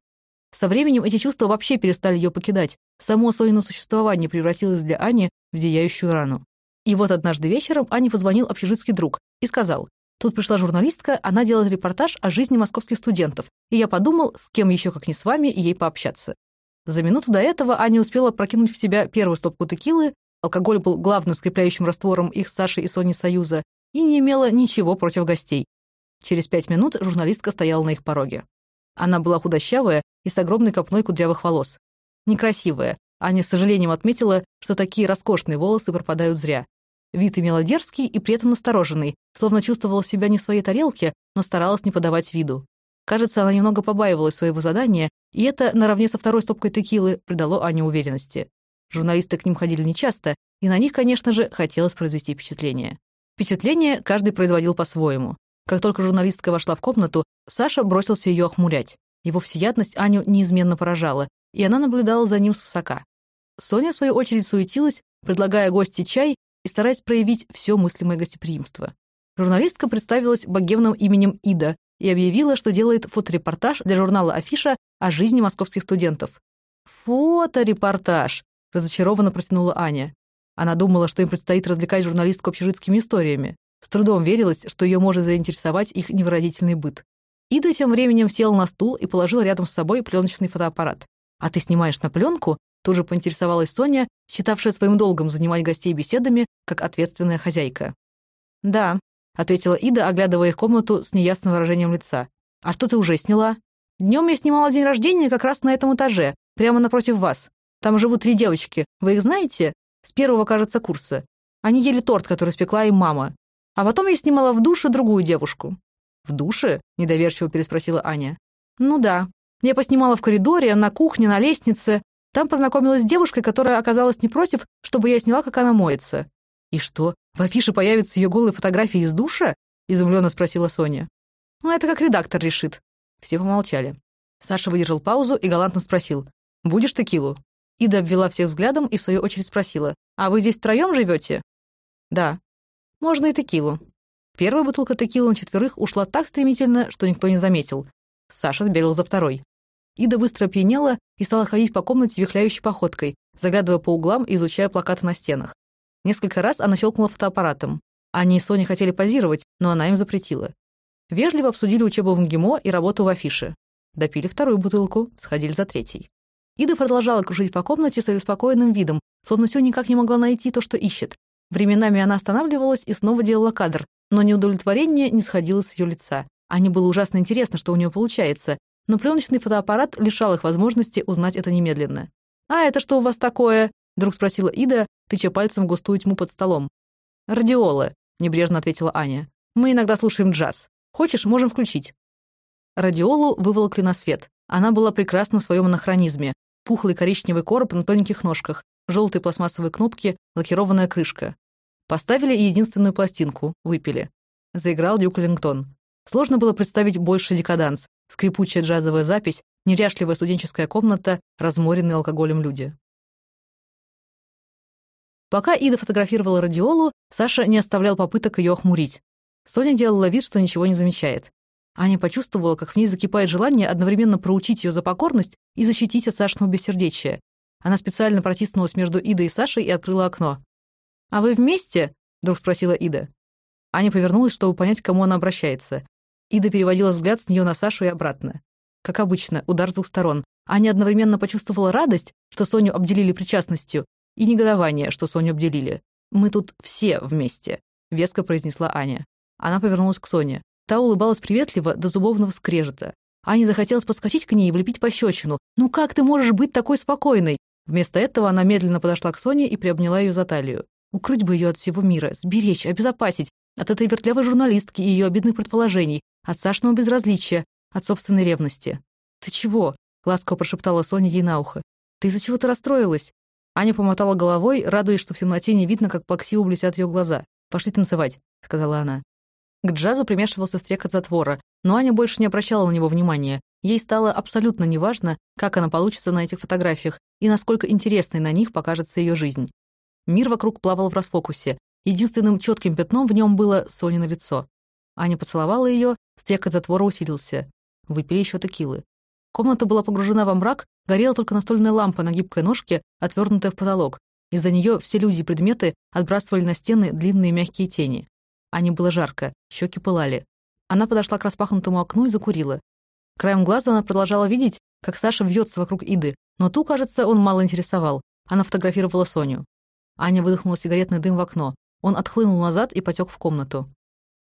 Со временем эти чувства вообще перестали ее покидать. Само Сонино существование превратилось для Ани в зияющую рану. И вот однажды вечером Ане позвонил общежитский друг и сказал, Тут пришла журналистка, она делает репортаж о жизни московских студентов, и я подумал, с кем еще, как не с вами, ей пообщаться. За минуту до этого Аня успела прокинуть в себя первую стопку текилы, алкоголь был главным скрепляющим раствором их с Сашей и Соней союза, и не имела ничего против гостей. Через пять минут журналистка стояла на их пороге. Она была худощавая и с огромной копной кудрявых волос. Некрасивая. Аня с сожалением отметила, что такие роскошные волосы пропадают зря. Вид имела дерзкий и при этом настороженный, словно чувствовала себя не в своей тарелке, но старалась не подавать виду. Кажется, она немного побаивалась своего задания, и это, наравне со второй стопкой текилы, придало Ане уверенности. Журналисты к ним ходили нечасто, и на них, конечно же, хотелось произвести впечатление. Впечатление каждый производил по-своему. Как только журналистка вошла в комнату, Саша бросился ее охмурять. Его всеядность Аню неизменно поражала, и она наблюдала за ним свысока. Соня, в свою очередь, суетилась, предлагая гости чай и стараясь проявить все мыслимое гостеприимство. Журналистка представилась богемным именем Ида и объявила, что делает фоторепортаж для журнала «Афиша» о жизни московских студентов. «Фоторепортаж!» — разочарованно протянула Аня. Она думала, что им предстоит развлекать журналистку общежитскими историями. С трудом верилось, что ее может заинтересовать их невыразительный быт. Ида тем временем села на стул и положила рядом с собой пленочный фотоаппарат. «А ты снимаешь на пленку?» Тоже поинтересовалась Соня, считавшая своим долгом занимать гостей беседами, как ответственная хозяйка. «Да», — ответила Ида, оглядывая их комнату с неясным выражением лица. «А что ты уже сняла?» «Днем я снимала день рождения как раз на этом этаже, прямо напротив вас. Там живут три девочки. Вы их знаете? С первого, кажется, курса. Они ели торт, который спекла им мама. А потом я снимала в душе другую девушку». «В душе?» — недоверчиво переспросила Аня. «Ну да. Я поснимала в коридоре, на кухне, на лестнице. Там познакомилась с девушкой, которая оказалась не против, чтобы я сняла, как она моется. «И что, в афише появятся ее голые фотографии из душа?» — изумленно спросила Соня. «Ну, это как редактор решит». Все помолчали. Саша выдержал паузу и галантно спросил. «Будешь текилу?» Ида обвела всех взглядом и в свою очередь спросила. «А вы здесь втроем живете?» «Да». «Можно и текилу». Первая бутылка текилы на четверых ушла так стремительно, что никто не заметил. Саша сбегал за второй. Ида быстро опьянела и стала ходить по комнате вихляющей походкой, заглядывая по углам и изучая плакаты на стенах. Несколько раз она щелкнула фотоаппаратом. Аня и Соня хотели позировать, но она им запретила. Вежливо обсудили учебу в МГИМО и работу в афише. Допили вторую бутылку, сходили за третьей. Ида продолжала кружить по комнате с обеспокоенным видом, словно все никак не могла найти то, что ищет. Временами она останавливалась и снова делала кадр, но неудовлетворение не сходило с ее лица. Ане было ужасно интересно, что у нее получается, но пленочный фотоаппарат лишал их возможности узнать это немедленно. «А это что у вас такое?» — вдруг спросила Ида, тыча пальцем в густую тьму под столом. «Радиола», — небрежно ответила Аня. «Мы иногда слушаем джаз. Хочешь, можем включить». Радиолу выволокли на свет. Она была прекрасна в своем анахронизме. Пухлый коричневый короб на тоненьких ножках, желтые пластмассовые кнопки, лакированная крышка. Поставили единственную пластинку, выпили. Заиграл Дюк Лингтон. Сложно было представить больше декаданс, скрипучая джазовая запись, неряшливая студенческая комната, разморенные алкоголем люди. Пока Ида фотографировала радиолу, Саша не оставлял попыток ее охмурить. Соня делала вид, что ничего не замечает. Аня почувствовала, как в ней закипает желание одновременно проучить ее за покорность и защитить от Сашиного бессердечия. Она специально протиснулась между Идой и Сашей и открыла окно. «А вы вместе?» — вдруг спросила Ида. Аня повернулась, чтобы понять, к кому она обращается. Ида переводила взгляд с нее на Сашу и обратно. Как обычно, удар с двух сторон. Аня одновременно почувствовала радость, что Соню обделили причастностью, и негодование, что Соню обделили. «Мы тут все вместе», — веско произнесла Аня. Она повернулась к Соне. Та улыбалась приветливо до зубовного скрежета. Ане захотелось подскочить к ней и влепить пощечину. «Ну как ты можешь быть такой спокойной?» Вместо этого она медленно подошла к Соне и приобняла ее за талию. Укрыть бы ее от всего мира, сберечь, обезопасить. От этой вертлявой журналистки и ее обидных предположений, от Сашного безразличия, от собственной ревности. «Ты чего?» — ласково прошептала Соня ей на ухо. «Ты из-за чего-то расстроилась?» Аня помотала головой, радуясь, что в темноте не видно, как плаксиво блестят ее глаза. «Пошли танцевать», — сказала она. К джазу примешивался стрекот затвора, но Аня больше не обращала на него внимания. Ей стало абсолютно неважно, как она получится на этих фотографиях и насколько интересной на них покажется ее жизнь. Мир вокруг плавал в расфокусе. Единственным четким пятном в нем было Сонино лицо. Аня поцеловала ее, стрекот затвора усилился. Выпили еще текилы. Комната была погружена во мрак, горела только настольная лампа на гибкой ножке, отвернутая в потолок. Из-за нее все люди и предметы отбрасывали на стены длинные мягкие тени. Ане было жарко, щеки пылали. Она подошла к распахнутому окну и закурила. Краем глаза она продолжала видеть, как Саша вьется вокруг Иды, но ту, кажется, он мало интересовал. Она фотографировала Соню. Аня выдохнула сигаретный дым в окно. Он отхлынул назад и потек в комнату.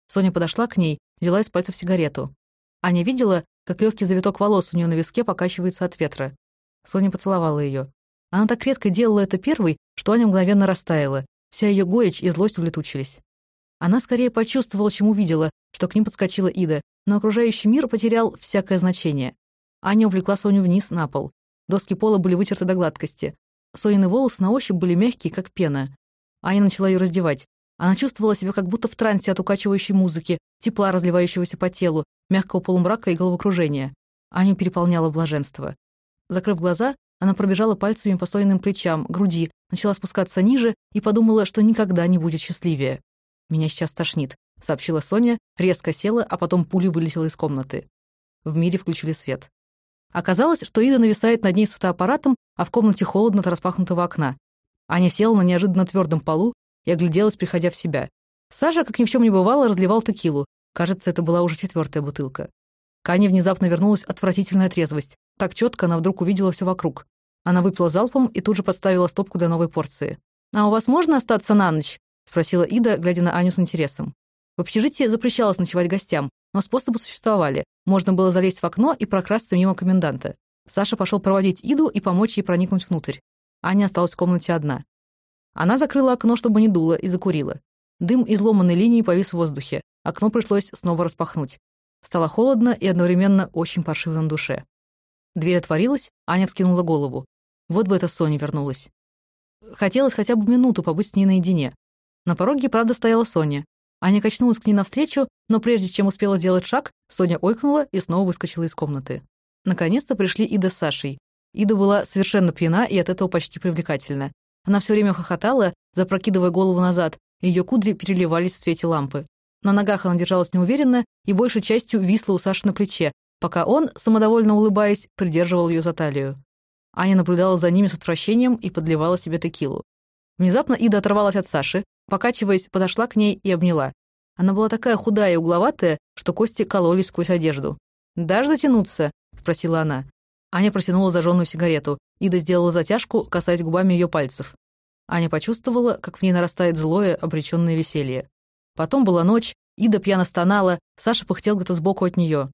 Соня подошла к ней, взяла из пальцев сигарету. Аня видела, как легкий завиток волос у нее на виске покачивается от ветра. Соня поцеловала ее. Она так редко делала это первой, что Аня мгновенно растаяла. Вся ее горечь и злость улетучились. Она скорее почувствовала, чем увидела, что к ним подскочила Ида, но окружающий мир потерял всякое значение. Аня увлекла Соню вниз на пол. Доски пола были вытерты до гладкости. Сонины волосы на ощупь были мягкие, как пена. Аня начала ее раздевать. Она чувствовала себя как будто в трансе от укачивающей музыки, тепла, разливающегося по телу, мягкого полумрака и головокружения. Аню переполняло блаженство. Закрыв глаза, она пробежала пальцами по Сониным плечам, груди, начала спускаться ниже и подумала, что никогда не будет счастливее. «Меня сейчас тошнит», — сообщила Соня, резко села, а потом пулей вылетела из комнаты. В мире включили свет. Оказалось, что Ида нависает над ней с фотоаппаратом, а в комнате холодно от распахнутого окна. Аня села на неожиданно твердом полу и огляделась, приходя в себя. Саша, как ни в чем не бывало, разливал текилу. Кажется, это была уже четвертая бутылка. К Ане внезапно вернулась отвратительная трезвость. Так четко она вдруг увидела все вокруг. Она выпила залпом и тут же подставила стопку для новой порции. «А у вас можно остаться на ночь?» — спросила Ида, глядя на Аню с интересом. В общежитии запрещалось ночевать гостям, но способы существовали. Можно было залезть в окно и прокрасться мимо коменданта. Саша пошел проводить Иду и помочь ей проникнуть внутрь. Аня осталась в комнате одна. Она закрыла окно, чтобы не дуло, и закурила. Дым изломанной линии повис в воздухе. Окно пришлось снова распахнуть. Стало холодно и одновременно очень паршиво на душе. Дверь отворилась, Аня вскинула голову. Вот бы эта Соня вернулась. Хотелось хотя бы минуту побыть с ней наедине. На пороге, правда, стояла Соня. Аня качнулась к ней навстречу, но прежде чем успела сделать шаг, Соня ойкнула и снова выскочила из комнаты. Наконец-то пришли Ида с Сашей. Ида была совершенно пьяна и от этого почти привлекательна. Она все время хохотала, запрокидывая голову назад, и ее кудри переливались в свете лампы. На ногах она держалась неуверенно и большей частью висла у Саши на плече, пока он, самодовольно улыбаясь, придерживал ее за талию. Аня наблюдала за ними с отвращением и подливала себе текилу. Внезапно Ида оторвалась от Саши, покачиваясь, подошла к ней и обняла. Она была такая худая и угловатая, что кости кололись сквозь одежду. «Дашь затянуться?» — спросила она. Аня протянула зажженную сигарету. Ида сделала затяжку, касаясь губами ее пальцев. Аня почувствовала, как в ней нарастает злое, обреченное веселье. Потом была ночь, Ида пьяно стонала, Саша пыхтел где-то сбоку от нее.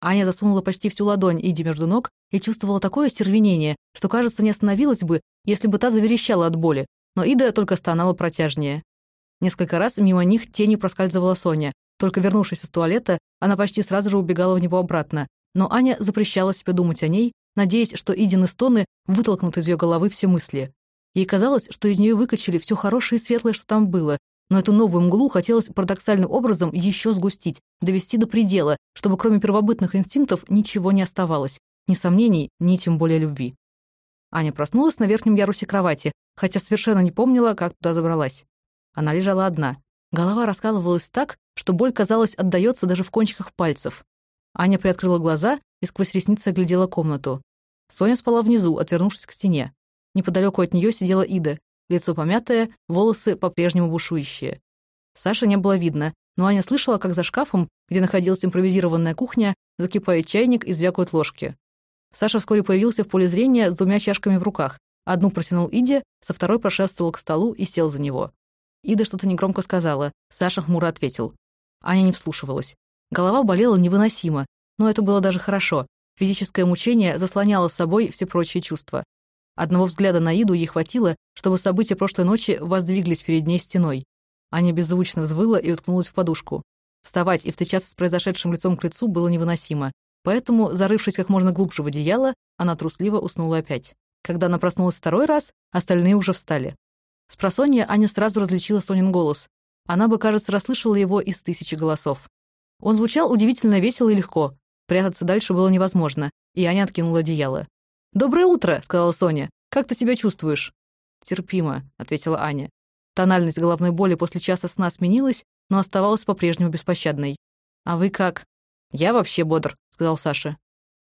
Аня засунула почти всю ладонь Иде между ног и чувствовала такое стервенение, что, кажется, не остановилась бы, если бы та заверещала от боли, но Ида только стонала протяжнее. Несколько раз мимо них тенью проскальзывала Соня. Только вернувшись из туалета, она почти сразу же убегала в него обратно. Но Аня запрещала себе думать о ней, надеясь, что Идины стоны вытолкнут из ее головы все мысли. Ей казалось, что из нее выкачали все хорошее и светлое, что там было, но эту новую мглу хотелось парадоксальным образом еще сгустить, довести до предела, чтобы кроме первобытных инстинктов ничего не оставалось, ни сомнений, ни тем более любви. Аня проснулась на верхнем ярусе кровати, хотя совершенно не помнила, как туда забралась. Она лежала одна. Голова раскалывалась так, что боль, казалось, отдаётся даже в кончиках пальцев. Аня приоткрыла глаза и сквозь ресницы оглядела комнату. Соня спала внизу, отвернувшись к стене. Неподалеку от неё сидела Ида, лицо помятое, волосы по-прежнему бушующие. Саши не было видно, но Аня слышала, как за шкафом, где находилась импровизированная кухня, закипает чайник и звякают ложки. Саша вскоре появился в поле зрения с двумя чашками в руках. Одну протянул Иде, со второй прошествовал к столу и сел за него. Ида что-то негромко сказала, Саша хмуро ответил. Аня не вслушивалась. Голова болела невыносимо, но это было даже хорошо. Физическое мучение заслоняло собой все прочие чувства. Одного взгляда на Иду ей хватило, чтобы события прошлой ночи воздвиглись перед ней стеной. Аня беззвучно взвыла и уткнулась в подушку. Вставать и встречаться с произошедшим лицом к лицу было невыносимо, поэтому, зарывшись как можно глубже в одеяло, она трусливо уснула опять. Когда она проснулась второй раз, остальные уже встали. С просонья Аня сразу различила Сонин голос. Она бы, кажется, расслышала его из тысячи голосов. Он звучал удивительно весело и легко. Прятаться дальше было невозможно, и Аня откинула одеяло. «Доброе утро», — сказала Соня. «Как ты себя чувствуешь?» «Терпимо», — ответила Аня. Тональность головной боли после часа сна сменилась, но оставалась по-прежнему беспощадной. «А вы как?» «Я вообще бодр», — сказал Саша.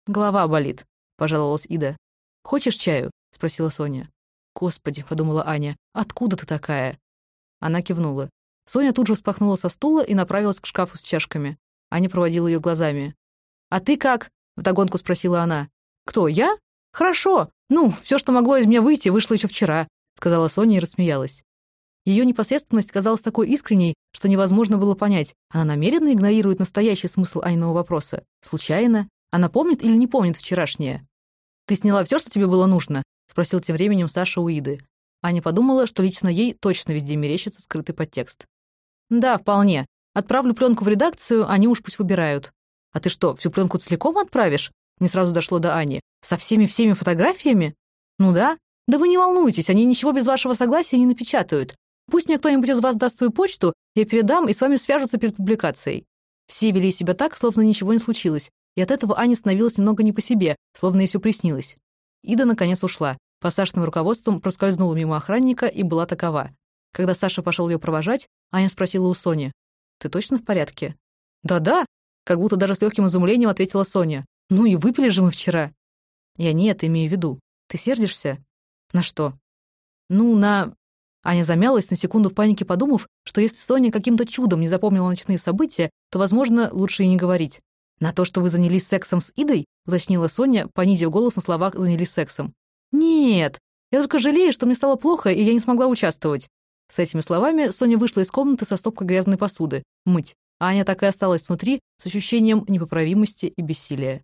«Голова болит», — пожаловалась Ида. «Хочешь чаю?» — спросила Соня. «Господи», — подумала Аня, — «откуда ты такая?» Она кивнула. Соня тут же вспахнула со стула и направилась к шкафу с чашками. Аня проводила ее глазами. «А ты как?» — вдогонку спросила она. «Кто, я? Хорошо. Ну, все, что могло из меня выйти, вышло еще вчера», — сказала Соня и рассмеялась. Ее непосредственность казалась такой искренней, что невозможно было понять, она намеренно игнорирует настоящий смысл Айного вопроса. Случайно? Она помнит или не помнит вчерашнее? «Ты сняла все, что тебе было нужно?» — спросил тем временем Саша у Иды. Аня подумала, что лично ей точно везде мерещится скрытый подтекст. «Да, вполне. Отправлю пленку в редакцию, они уж пусть выбирают». «А ты что, всю пленку целиком отправишь?» Не сразу дошло до Ани. «Со всеми-всеми фотографиями?» «Ну да. Да вы не волнуйтесь, они ничего без вашего согласия не напечатают. Пусть мне кто-нибудь из вас даст свою почту, я передам, и с вами свяжутся перед публикацией». Все вели себя так, словно ничего не случилось, и от этого Ане становилось немного не по себе, словно ей все приснилось. Ида наконец ушла. По Сашиным руководством проскользнула мимо охранника и была такова. Когда Саша пошел ее провожать, Аня спросила у Сони. «Ты точно в порядке?» «Да-да», как будто даже с легким изумлением ответила Соня. «Ну и выпили же мы вчера». «Я не это имею в виду. Ты сердишься?» «На что?» «Ну, на...» Аня замялась, на секунду в панике подумав, что если Соня каким-то чудом не запомнила ночные события, то, возможно, лучше и не говорить. «На то, что вы занялись сексом с Идой?» — уточнила Соня, понизив голос на словах «занялись сексом». «Нет, я только жалею, что мне стало плохо, и я не смогла участвовать». С этими словами Соня вышла из комнаты со стопкой грязной посуды. Мыть. А Аня так и осталась внутри с ощущением непоправимости и бессилия.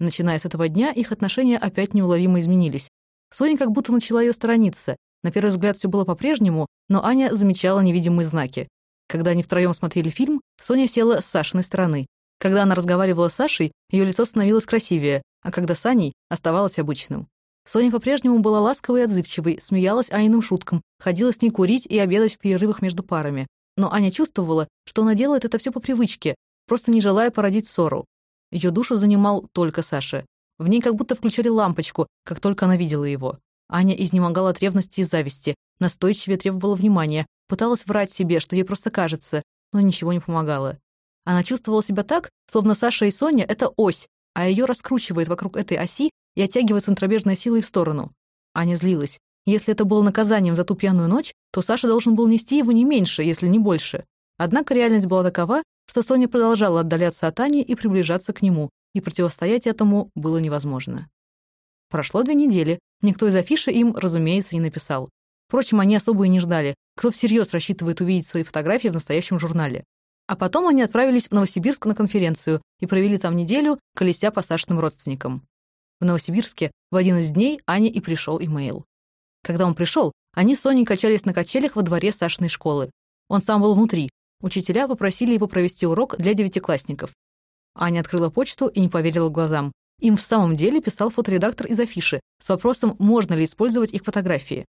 Начиная с этого дня, их отношения опять неуловимо изменились. Соня как будто начала ее сторониться, на первый взгляд все было по-прежнему, но Аня замечала невидимые знаки. Когда они втроем смотрели фильм, Соня села с Сашиной стороны. Когда она разговаривала с Сашей, ее лицо становилось красивее, а когда с Аней оставалось обычным. Соня по-прежнему была ласковой и отзывчивой, смеялась Аниным шуткам, ходила с ней курить и обедать в перерывах между парами. Но Аня чувствовала, что она делает это все по привычке, просто не желая породить ссору. Ее душу занимал только Саша. В ней как будто включали лампочку, как только она видела его. Аня изнемогала от ревности и зависти, настойчивее требовала внимания, пыталась врать себе, что ей просто кажется, но ничего не помогало. Она чувствовала себя так, словно Саша и Соня — это ось, а ее раскручивает вокруг этой оси и оттягивает центробежной силой в сторону. Аня злилась. Если это было наказанием за ту пьяную ночь, то Саша должен был нести его не меньше, если не больше. Однако реальность была такова, что Соня продолжала отдаляться от Ани и приближаться к нему, и противостоять этому было невозможно. Прошло две недели. Никто из афиши им, разумеется, не написал. Впрочем, они особо и не ждали. Кто всерьез рассчитывает увидеть свои фотографии в настоящем журнале? А потом они отправились в Новосибирск на конференцию и провели там неделю, колеся по Сашиным родственникам. В Новосибирске в один из дней Ане и пришел имейл. Когда он пришел, они с Соней качались на качелях во дворе Сашиной школы. Он сам был внутри. Учителя попросили его провести урок для девятиклассников. Аня открыла почту и не поверила глазам. Им в самом деле писал фоторедактор из афиши с вопросом, можно ли использовать их фотографии.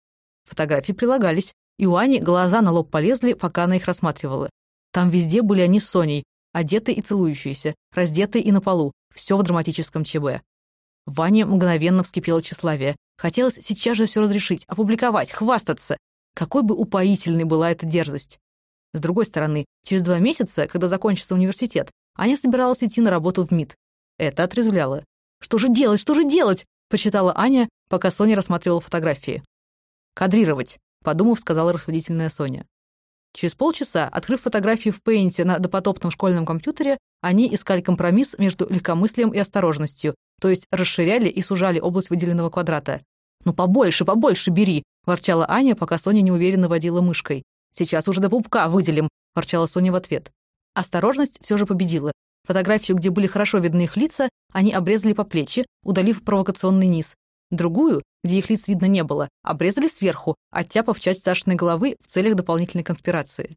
Фотографии прилагались, и у Ани глаза на лоб полезли, пока она их рассматривала. Там везде были они с Соней, одетые и целующиеся, раздетые и на полу, все в драматическом ЧБ. Ване мгновенно вскипело тщеславие. Хотелось сейчас же все разрешить, опубликовать, хвастаться. Какой бы упоительной была эта дерзость. С другой стороны, через два месяца, когда закончится университет, Аня собиралась идти на работу в МИД. Это отрезвляло. «Что же делать? Что же делать?» — почитала Аня, пока Соня рассматривала фотографии. «Кадрировать», — подумав, сказала рассудительная Соня. Через полчаса, открыв фотографию в Пейнте на допотопном школьном компьютере, они искали компромисс между легкомыслием и осторожностью, то есть расширяли и сужали область выделенного квадрата. «Ну побольше, побольше бери!» – ворчала Аня, пока Соня неуверенно водила мышкой. «Сейчас уже до пупка выделим!» – ворчала Соня в ответ. Осторожность все же победила. Фотографию, где были хорошо видны их лица, они обрезали по плечи, удалив провокационный низ. Другую, где их лиц видно не было, обрезали сверху, оттяпав часть Сашиной головы в целях дополнительной конспирации.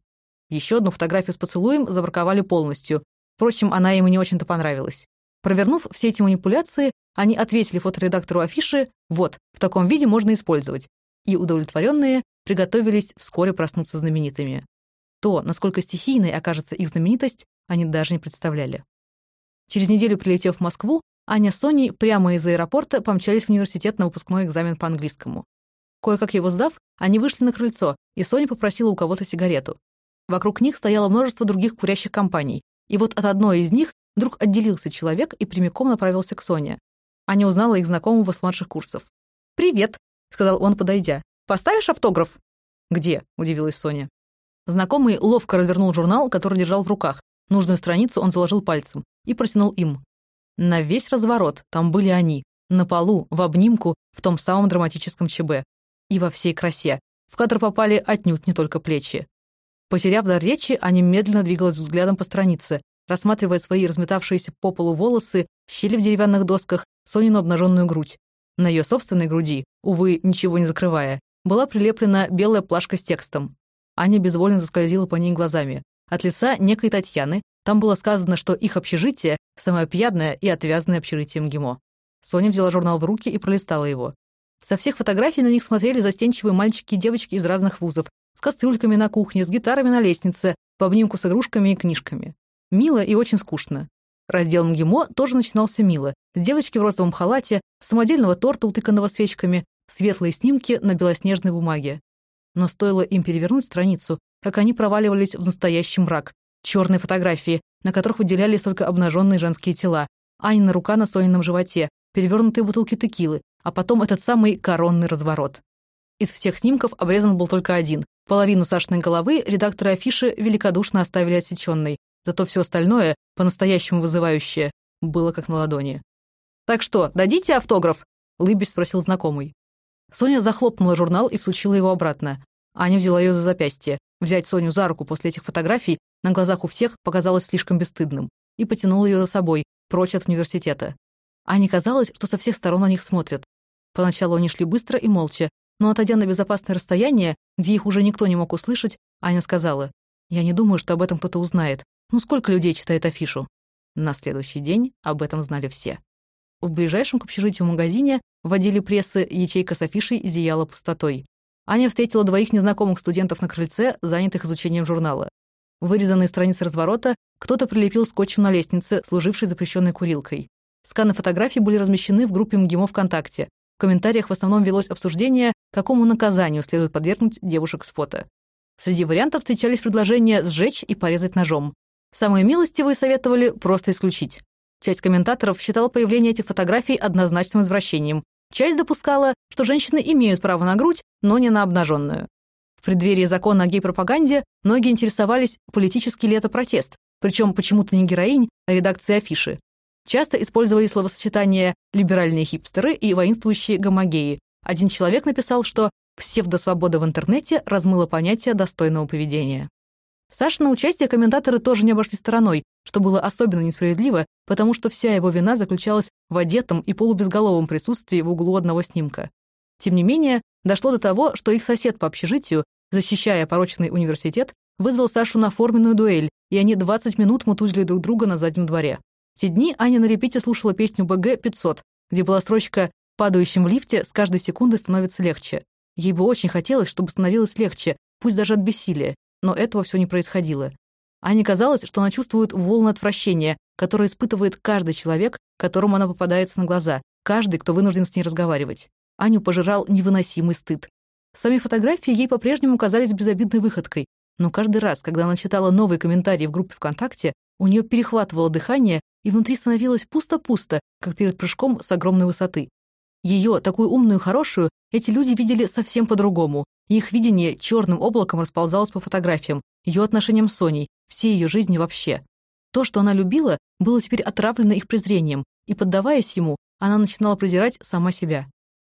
Еще одну фотографию с поцелуем забраковали полностью. Впрочем, она им не очень-то понравилась. Провернув все эти манипуляции, они ответили фоторедактору афиши «Вот, в таком виде можно использовать», и, удовлетворенные, приготовились вскоре проснуться знаменитыми. То, насколько стихийной окажется их знаменитость, они даже не представляли. Через неделю прилетев в Москву, Аня с Соней прямо из аэропорта помчались в университет на выпускной экзамен по английскому. Кое-как его сдав, они вышли на крыльцо, и Соня попросила у кого-то сигарету. Вокруг них стояло множество других курящих компаний, и вот от одной из них вдруг отделился человек и прямиком направился к Соне. Аня узнала их знакомого с младших курсов. «Привет», — сказал он, подойдя. «Поставишь автограф?» «Где?» — удивилась Соня. Знакомый ловко развернул журнал, который держал в руках. Нужную страницу он заложил пальцем и протянул им. На весь разворот там были они, на полу, в обнимку, в том самом драматическом ЧБ. И во всей красе. В кадр попали отнюдь не только плечи. Потеряв дар речи, Аня медленно двигалась взглядом по странице, рассматривая свои разметавшиеся по полу волосы, щели в деревянных досках, Сонину обнаженную грудь. На ее собственной груди, увы, ничего не закрывая, была прилеплена белая плашка с текстом. Аня безвольно заскользила по ней глазами. От лица некой Татьяны, там было сказано, что их общежитие – самое пьяное и отвязанное общежитие МГИМО. Соня взяла журнал в руки и пролистала его. Со всех фотографий на них смотрели застенчивые мальчики и девочки из разных вузов, с кастрюльками на кухне, с гитарами на лестнице, по обнимку с игрушками и книжками. Мило и очень скучно. Раздел МГИМО тоже начинался мило. С девочки в розовом халате, самодельного торта, утыканного свечками, светлые снимки на белоснежной бумаге. Но стоило им перевернуть страницу, как они проваливались в настоящий мрак, Черные фотографии, на которых выделялись только обнаженные женские тела, Анина рука на Сонином животе, перевернутые бутылки текилы, а потом этот самый коронный разворот. Из всех снимков обрезан был только один. Половину Сашиной головы редакторы афиши великодушно оставили отсеченной, зато все остальное, по-настоящему вызывающее, было как на ладони. «Так что, дадите автограф?» — Лыбич спросил знакомый. Соня захлопнула журнал и всучила его обратно. Аня взяла ее за запястье. Взять Соню за руку после этих фотографий на глазах у всех показалось слишком бесстыдным и потянул ее за собой, прочь от университета. Ане казалось, что со всех сторон на них смотрят. Поначалу они шли быстро и молча, но, отойдя на безопасное расстояние, где их уже никто не мог услышать, Аня сказала, «Я не думаю, что об этом кто-то узнает. Ну сколько людей читает афишу?» На следующий день об этом знали все. В ближайшем к общежитию магазине в отделе прессы ячейка с афишей зияла пустотой. Аня встретила двоих незнакомых студентов на крыльце, занятых изучением журнала. Вырезанные страницы разворота кто-то прилепил скотчем на лестнице, служившей запрещенной курилкой. Сканы фотографий были размещены в группе МГИМО ВКонтакте. В комментариях в основном велось обсуждение, какому наказанию следует подвергнуть девушек с фото. Среди вариантов встречались предложения сжечь и порезать ножом. Самые милостивые советовали просто исключить. Часть комментаторов считала появление этих фотографий однозначным извращением. Часть допускала, что женщины имеют право на грудь, но не на обнаженную. В преддверии закона о гей-пропаганде многие интересовались, политический ли это протест, причем почему-то не героинь, а редакции афиши. Часто использовали словосочетания «либеральные хипстеры» и «воинствующие гомогеи». Один человек написал, что «псевдосвобода в интернете размыла понятие достойного поведения». Саша на участие комментаторы тоже не обошли стороной, что было особенно несправедливо, потому что вся его вина заключалась в одетом и полубезголовом присутствии в углу одного снимка. Тем не менее, дошло до того, что их сосед по общежитию, защищая порочный университет, вызвал Сашу на форменную дуэль, и они 20 минут мутузили друг друга на заднем дворе. В те дни Аня на репите слушала песню БГ-500, где была строчка «Падающим в лифте с каждой секундой становится легче». Ей бы очень хотелось, чтобы становилось легче, пусть даже от бессилия, но этого все не происходило. Ане казалось, что она чувствует волны отвращения, которые испытывает каждый человек, которому она попадается на глаза, каждый, кто вынужден с ней разговаривать. Аню пожирал невыносимый стыд. Сами фотографии ей по-прежнему казались безобидной выходкой, но каждый раз, когда она читала новые комментарии в группе ВКонтакте, у нее перехватывало дыхание, и внутри становилось пусто-пусто, как перед прыжком с огромной высоты. Ее, такую умную и хорошую, эти люди видели совсем по-другому, их видение черным облаком расползалось по фотографиям, ее отношениям с Соней, всей ее жизни вообще. То, что она любила, было теперь отравлено их презрением, и, поддаваясь ему, она начинала презирать сама себя.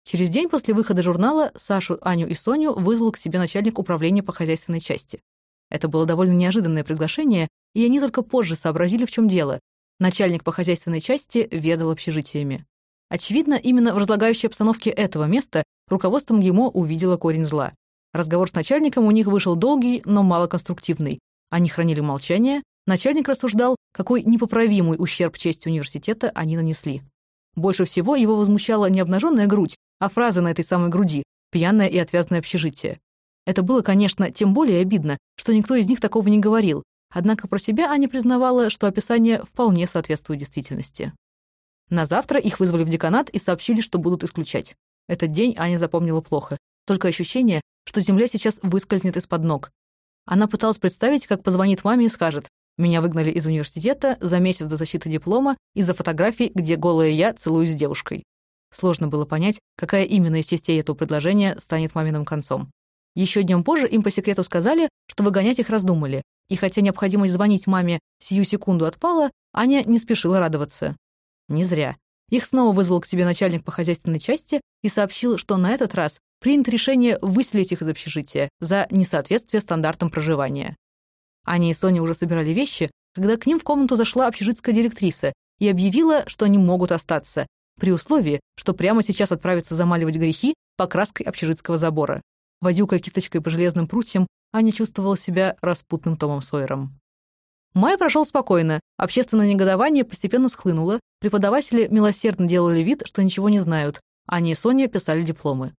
Через день после выхода журнала Сашу, Аню и Соню вызвал к себе начальник управления по хозяйственной части. Это было довольно неожиданное приглашение, и они только позже сообразили, в чем дело. Начальник по хозяйственной части ведал общежитиями. Очевидно, именно в разлагающей обстановке этого места руководством ему увидело корень зла. Разговор с начальником у них вышел долгий, но малоконструктивный. Они хранили молчание, начальник рассуждал, какой непоправимый ущерб чести университета они нанесли. Больше всего его возмущала не обнаженная грудь, а фраза на этой самой груди «пьяное и отвязное общежитие». Это было, конечно, тем более обидно, что никто из них такого не говорил, однако про себя Аня признавала, что описание вполне соответствует действительности. На завтра их вызвали в деканат и сообщили, что будут исключать. Этот день Аня запомнила плохо, только ощущение, что земля сейчас выскользнет из-под ног. Она пыталась представить, как позвонит маме и скажет «Меня выгнали из университета за месяц до защиты диплома из-за фотографий, где голая я целуюсь с девушкой». Сложно было понять, какая именно из частей этого предложения станет маминым концом. Еще днем позже им по секрету сказали, что выгонять их раздумали, и хотя необходимость звонить маме сию секунду отпала, Аня не спешила радоваться. Не зря. Их снова вызвал к себе начальник по хозяйственной части и сообщил, что на этот раз принято решение выселить их из общежития за несоответствие стандартам проживания. Аня и Соня уже собирали вещи, когда к ним в комнату зашла общежитская директриса и объявила, что они могут остаться, при условии, что прямо сейчас отправятся замаливать грехи покраской общежитского забора. Возюкая кисточкой по железным прутьям, Аня чувствовала себя распутным Томом Сойером. Май прошел спокойно, общественное негодование постепенно схлынуло, преподаватели милосердно делали вид, что ничего не знают, Аня и Соня писали дипломы.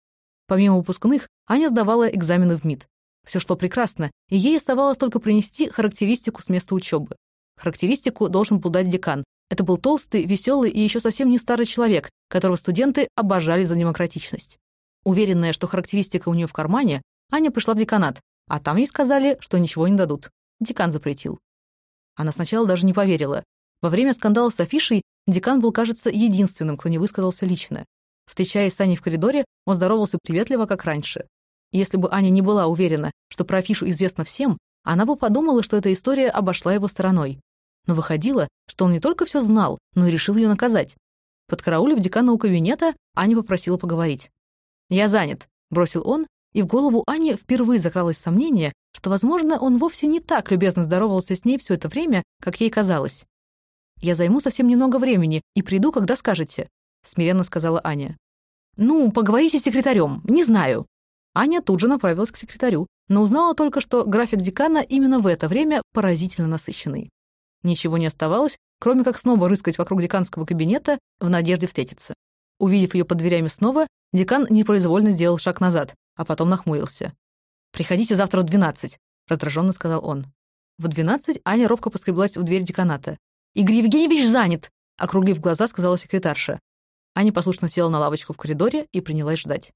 Помимо выпускных, Аня сдавала экзамены в МИД. Все шло прекрасно, и ей оставалось только принести характеристику с места учебы. Характеристику должен был дать декан. Это был толстый, веселый и еще совсем не старый человек, которого студенты обожали за демократичность. Уверенная, что характеристика у нее в кармане, Аня пришла в деканат, а там ей сказали, что ничего не дадут. Декан запретил. Она сначала даже не поверила. Во время скандала с афишей декан был, кажется, единственным, кто не высказался лично. Встречаясь с Аней в коридоре, он здоровался приветливо, как раньше. если бы Аня не была уверена, что про афишу известно всем, она бы подумала, что эта история обошла его стороной. Но выходило, что он не только все знал, но и решил ее наказать. Подкараулив декана у кабинета, Аня попросила поговорить. «Я занят», — бросил он, и в голову Ани впервые закралось сомнение, что, возможно, он вовсе не так любезно здоровался с ней все это время, как ей казалось. «Я займу совсем немного времени и приду, когда скажете», — смиренно сказала Аня. «Ну, поговорите с секретарем, не знаю». Аня тут же направилась к секретарю, но узнала только, что график декана именно в это время поразительно насыщенный. Ничего не оставалось, кроме как снова рыскать вокруг деканского кабинета в надежде встретиться. Увидев ее под дверями снова, декан непроизвольно сделал шаг назад, а потом нахмурился. «Приходите завтра в двенадцать», — раздраженно сказал он. В двенадцать Аня робко поскреблась в дверь деканата. «Игорь Евгеньевич занят!» — округлив глаза, сказала секретарша. Аня послушно села на лавочку в коридоре и принялась ждать.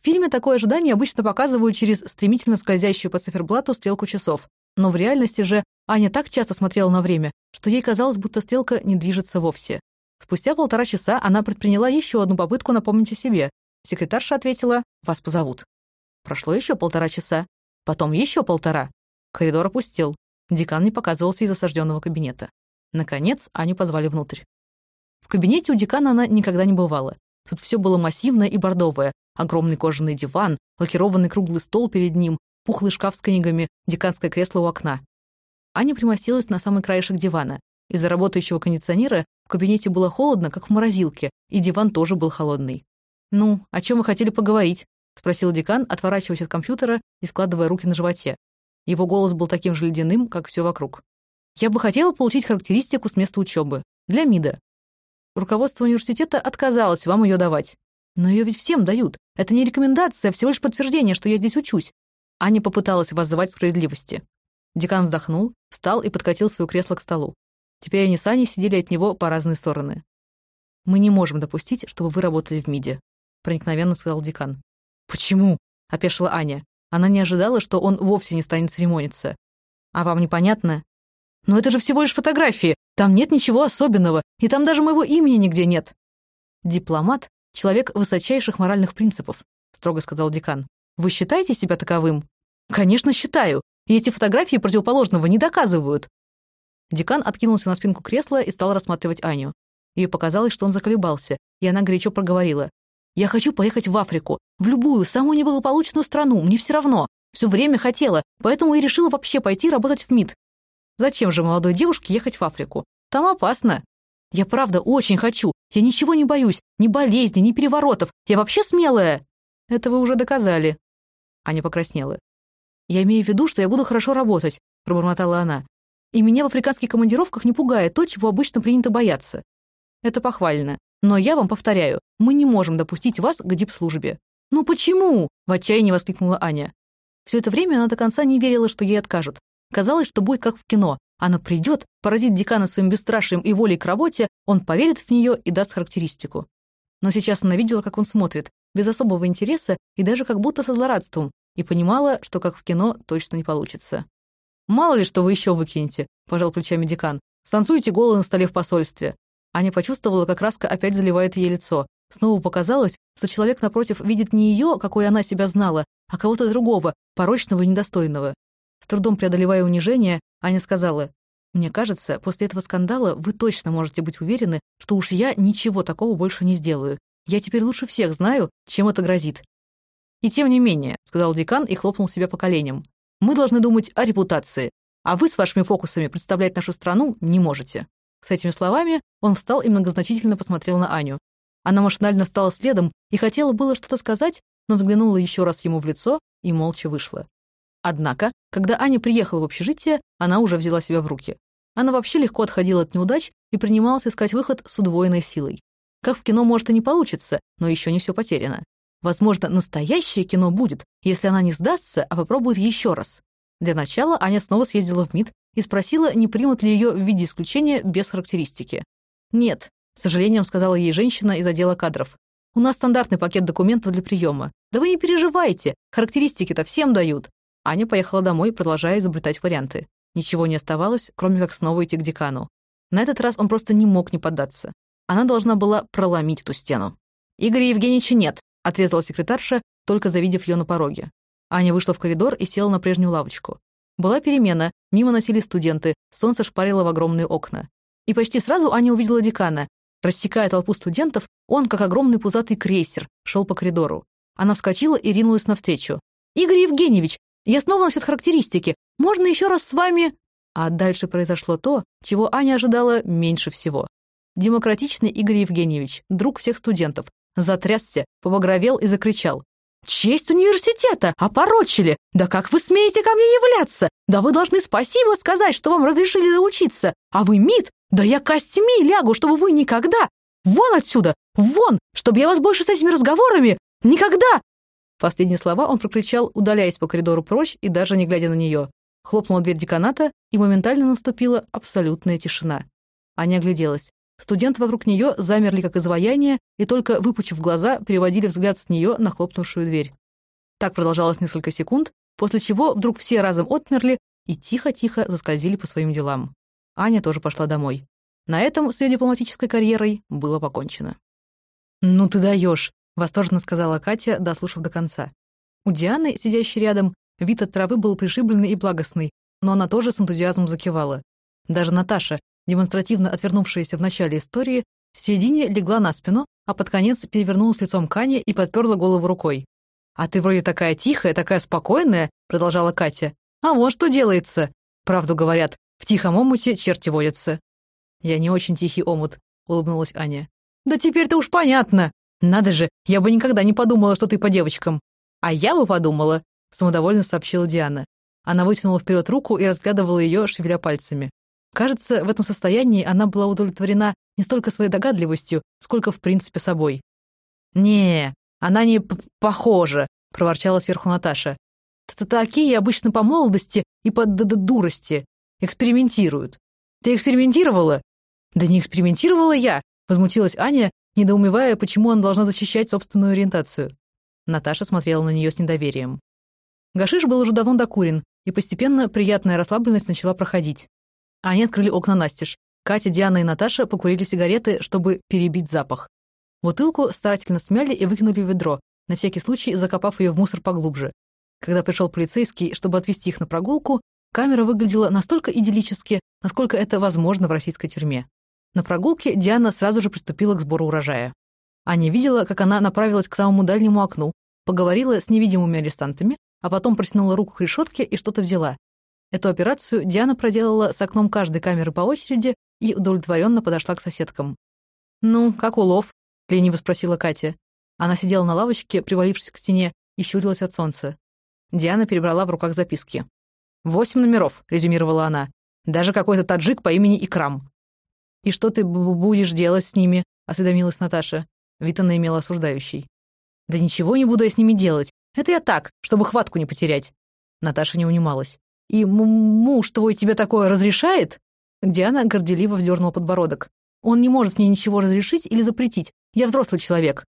В фильме такое ожидание обычно показывают через стремительно скользящую по циферблату стрелку часов, но в реальности же Аня так часто смотрела на время, что ей казалось, будто стрелка не движется вовсе. Спустя полтора часа она предприняла еще одну попытку напомнить о себе. Секретарша ответила «Вас позовут». Прошло еще полтора часа. Потом еще полтора. Коридор опустел. Декан не показывался из осажденного кабинета. Наконец, Аню позвали внутрь. В кабинете у декана она никогда не бывала. Тут все было массивное и бордовое. Огромный кожаный диван, лакированный круглый стол перед ним, пухлый шкаф с книгами, деканское кресло у окна. Аня примостилась на самый краешек дивана. Из-за работающего кондиционера в кабинете было холодно, как в морозилке, и диван тоже был холодный. «Ну, о чем вы хотели поговорить?» — спросил декан, отворачиваясь от компьютера и складывая руки на животе. Его голос был таким же ледяным, как все вокруг. «Я бы хотела получить характеристику с места учебы. Для МИДа. Руководство университета отказалось вам ее давать. Но ее ведь всем дают. Это не рекомендация, а всего лишь подтверждение, что я здесь учусь». Аня попыталась воззвать справедливости. Декан вздохнул, встал и подкатил свое кресло к столу. Теперь они с Аней сидели от него по разные стороны. «Мы не можем допустить, чтобы вы работали в МИДе», — проникновенно сказал декан. «Почему?» — опешила Аня. Она не ожидала, что он вовсе не станет церемониться. «А вам непонятно?» «Но это же всего лишь фотографии. Там нет ничего особенного, и там даже моего имени нигде нет». «Дипломат — человек высочайших моральных принципов», — строго сказал декан. Вы считаете себя таковым? Конечно, считаю. И эти фотографии противоположного не доказывают. Декан откинулся на спинку кресла и стал рассматривать Аню. Ей показалось, что он заколебался, и она горячо проговорила. «Я хочу поехать в Африку, в любую, самую неблагополучную страну, мне все равно. Все время хотела, поэтому и решила вообще пойти работать в МИД. Зачем же молодой девушке ехать в Африку? Там опасно. Я правда очень хочу. Я ничего не боюсь. Ни болезней, ни переворотов. Я вообще смелая. Это вы уже доказали. Аня покраснела. Я имею в виду, что я буду хорошо работать, пробормотала она. И меня в африканских командировках не пугает то, чего обычно принято бояться. Это похвально. Но я вам повторяю, мы не можем допустить вас к дипслужбе. «Ну почему?» — в отчаянии воскликнула Аня. Все это время она до конца не верила, что ей откажут. Казалось, что будет как в кино. Она придет, поразит декана своим бесстрашием и волей к работе, он поверит в нее и даст характеристику. Но сейчас она видела, как он смотрит, без особого интереса и даже как будто со злорадством, и понимала, что как в кино точно не получится. «Мало ли, что вы еще выкинете», — пожал плечами декан. «Станцуйте голы на столе в посольстве». Аня почувствовала, как краска опять заливает ей лицо. Снова показалось, что человек напротив видит не ее, какой она себя знала, а кого-то другого, порочного и недостойного. С трудом преодолевая унижение, Аня сказала, «Мне кажется, после этого скандала вы точно можете быть уверены, что уж я ничего такого больше не сделаю. Я теперь лучше всех знаю, чем это грозит». «И тем не менее», — сказал декан и хлопнул себя по коленям, «мы должны думать о репутации, а вы с вашими фокусами представлять нашу страну не можете». С этими словами он встал и многозначительно посмотрел на Аню. Она машинально встала следом и хотела было что-то сказать, но взглянула еще раз ему в лицо и молча вышла. Однако, когда Аня приехала в общежитие, она уже взяла себя в руки. Она вообще легко отходила от неудач и принималась искать выход с удвоенной силой. Как в кино, может, и не получится, но еще не все потеряно. Возможно, настоящее кино будет, если она не сдастся, а попробует еще раз. Для начала Аня снова съездила в МИД и спросила, не примут ли ее в виде исключения без характеристики. «Нет», — с сожалением сказала ей женщина из отдела кадров. «У нас стандартный пакет документов для приема. Да вы не переживайте, характеристики-то всем дают. Аня поехала домой, продолжая изобретать варианты. Ничего не оставалось, кроме как снова идти к декану. На этот раз он просто не мог не поддаться. Она должна была проломить эту стену. «Игоря Евгеньевича нет», — отрезала секретарша, только завидев ее на пороге. Аня вышла в коридор и села на прежнюю лавочку. Была перемена, мимо носили студенты, солнце шпарило в огромные окна. И почти сразу Аня увидела декана. Рассекая толпу студентов, он, как огромный пузатый крейсер, шел по коридору. Она вскочила и ринулась навстречу. «Игорь Евгеньевич, я снова насчет характеристики. Можно еще раз с вами...» А дальше произошло то, чего Аня ожидала меньше всего. Демократичный Игорь Евгеньевич, друг всех студентов, затрясся, побагровел и закричал. «Честь университета! Опорочили! Да как вы смеете ко мне являться? Да вы должны спасибо сказать, что вам разрешили учиться! А вы МИД? Да я костьми лягу, чтобы вы никогда! Вон отсюда! Вон! Чтобы я вас больше с этими разговорами! Никогда! Последние слова он прокричал, удаляясь по коридору прочь и даже не глядя на нее. Хлопнула дверь деканата, и моментально наступила абсолютная тишина. Аня огляделась. Студенты вокруг нее замерли как изваяние и только выпучив глаза, переводили взгляд с нее на хлопнувшую дверь. Так продолжалось несколько секунд, после чего вдруг все разом отмерли и тихо-тихо заскользили по своим делам. Аня тоже пошла домой. На этом с ее дипломатической карьерой было покончено. «Ну ты даешь! Восторженно сказала Катя, дослушав до конца. У Дианы, сидящей рядом, вид от травы был пришибленный и благостный, но она тоже с энтузиазмом закивала. Даже Наташа, демонстративно отвернувшаяся в начале истории, в середине легла на спину, а под конец перевернулась лицом к Ане и подперла голову рукой. «А ты вроде такая тихая, такая спокойная», — продолжала Катя. «А вот что делается. Правду говорят, в тихом омуте черти водятся». «Я не очень тихий омут», — улыбнулась Аня. «Да теперь-то уж понятно», «Надо же, я бы никогда не подумала, что ты по девочкам». «А я бы подумала», — самодовольно сообщила Диана. Она вытянула вперед руку и разглядывала ее, шевеля пальцами. Кажется, в этом состоянии она была удовлетворена не столько своей догадливостью, сколько, в принципе, собой. «Не, она не похожа», — проворчала сверху Наташа. «Т «Такие обычно по молодости и по -д дурости экспериментируют. Ты экспериментировала?» «Да не экспериментировала я», — возмутилась Аня, недоумевая, почему она должна защищать собственную ориентацию. Наташа смотрела на нее с недоверием. Гашиш был уже давно докурен, и постепенно приятная расслабленность начала проходить. Они открыли окна настежь. Катя, Диана и Наташа покурили сигареты, чтобы перебить запах. Бутылку старательно смяли и выкинули в ведро, на всякий случай закопав ее в мусор поглубже. Когда пришел полицейский, чтобы отвезти их на прогулку, камера выглядела настолько идиллически, насколько это возможно в российской тюрьме. На прогулке Диана сразу же приступила к сбору урожая. Аня видела, как она направилась к самому дальнему окну, поговорила с невидимыми арестантами, а потом протянула руку к решетке и что-то взяла. Эту операцию Диана проделала с окном каждой камеры по очереди и удовлетворенно подошла к соседкам. «Ну, как улов?» — лениво спросила Катя. Она сидела на лавочке, привалившись к стене, и щурилась от солнца. Диана перебрала в руках записки. «Восемь номеров», — резюмировала она. «Даже какой-то таджик по имени Икрам». «И что ты будешь делать с ними?» — осведомилась Наташа. Вид она имела осуждающий. «Да ничего не буду я с ними делать. Это я так, чтобы хватку не потерять». Наташа не унималась. «И муж твой тебе такое разрешает?» Диана горделиво вздернула подбородок. «Он не может мне ничего разрешить или запретить. Я взрослый человек.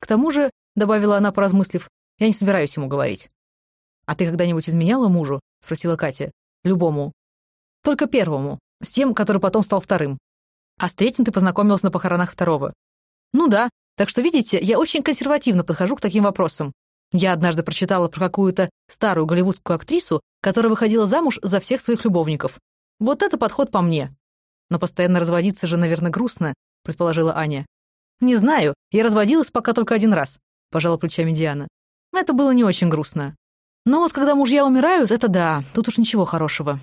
К тому же, — добавила она, поразмыслив, — я не собираюсь ему говорить». «А ты когда-нибудь изменяла мужу?» — спросила Катя. «Любому». «Только первому. С тем, который потом стал вторым. А с третьим ты познакомилась на похоронах второго». «Ну да. Так что, видите, я очень консервативно подхожу к таким вопросам. Я однажды прочитала про какую-то старую голливудскую актрису, которая выходила замуж за всех своих любовников. Вот это подход по мне. Но постоянно разводиться же, наверное, грустно, предположила Аня. Не знаю, я разводилась пока только один раз, пожала плечами Диана. Это было не очень грустно. Но вот когда мужья умирают, это да, тут уж ничего хорошего.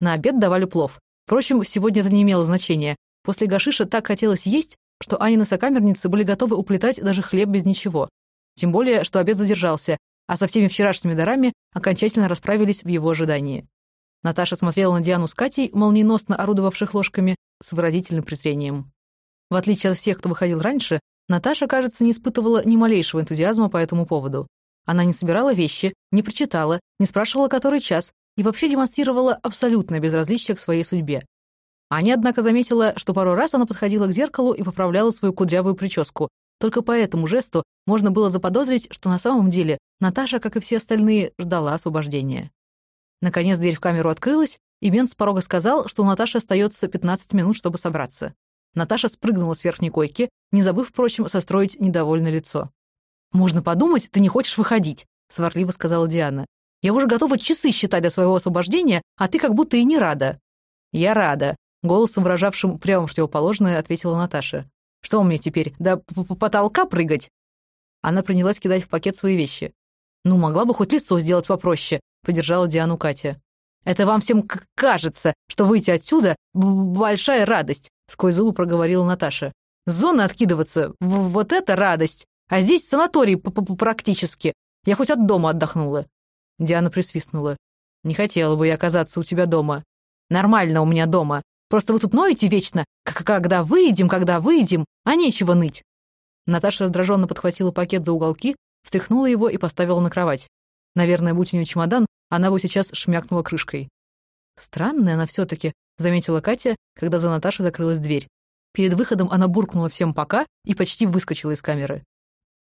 На обед давали плов. Впрочем, сегодня это не имело значения. После гашиша так хотелось есть, что Анины сокамерницы были готовы уплетать даже хлеб без ничего. Тем более, что обед задержался, а со всеми вчерашними дарами окончательно расправились в его ожидании. Наташа смотрела на Диану с Катей, молниеносно орудовавших ложками, с выразительным презрением. В отличие от всех, кто выходил раньше, Наташа, кажется, не испытывала ни малейшего энтузиазма по этому поводу. Она не собирала вещи, не прочитала, не спрашивала, который час, и вообще демонстрировала абсолютное безразличие к своей судьбе. Аня, однако, заметила, что пару раз она подходила к зеркалу и поправляла свою кудрявую прическу, только по этому жесту можно было заподозрить, что на самом деле Наташа, как и все остальные, ждала освобождения. Наконец дверь в камеру открылась, и Мент с порога сказал, что у Наташи остается 15 минут, чтобы собраться. Наташа спрыгнула с верхней койки, не забыв, впрочем, состроить недовольное лицо. «Можно подумать, ты не хочешь выходить», — сварливо сказала Диана. «Я уже готова часы считать до своего освобождения, а ты как будто и не рада». «Я рада», — голосом, выражавшим прямо противоположное, ответила Наташа. Что мне теперь, до потолка прыгать?» Она принялась кидать в пакет свои вещи. «Ну, могла бы хоть лицо сделать попроще», — поддержала Диану Катя. «Это вам всем кажется, что выйти отсюда — большая радость», — сквозь зубы проговорила Наташа. «Зона откидываться — вот это радость! А здесь санаторий п -п практически. Я хоть от дома отдохнула». Диана присвистнула. «Не хотела бы я оказаться у тебя дома. Нормально у меня дома. Просто вы тут ноете вечно, когда выйдем, когда выйдем, а нечего ныть». Наташа раздраженно подхватила пакет за уголки, встряхнула его и поставила на кровать. Наверное, будь у нее чемодан, она бы сейчас шмякнула крышкой. «Странная она все-таки», — заметила Катя, когда за Наташей закрылась дверь. Перед выходом она буркнула всем «пока» и почти выскочила из камеры.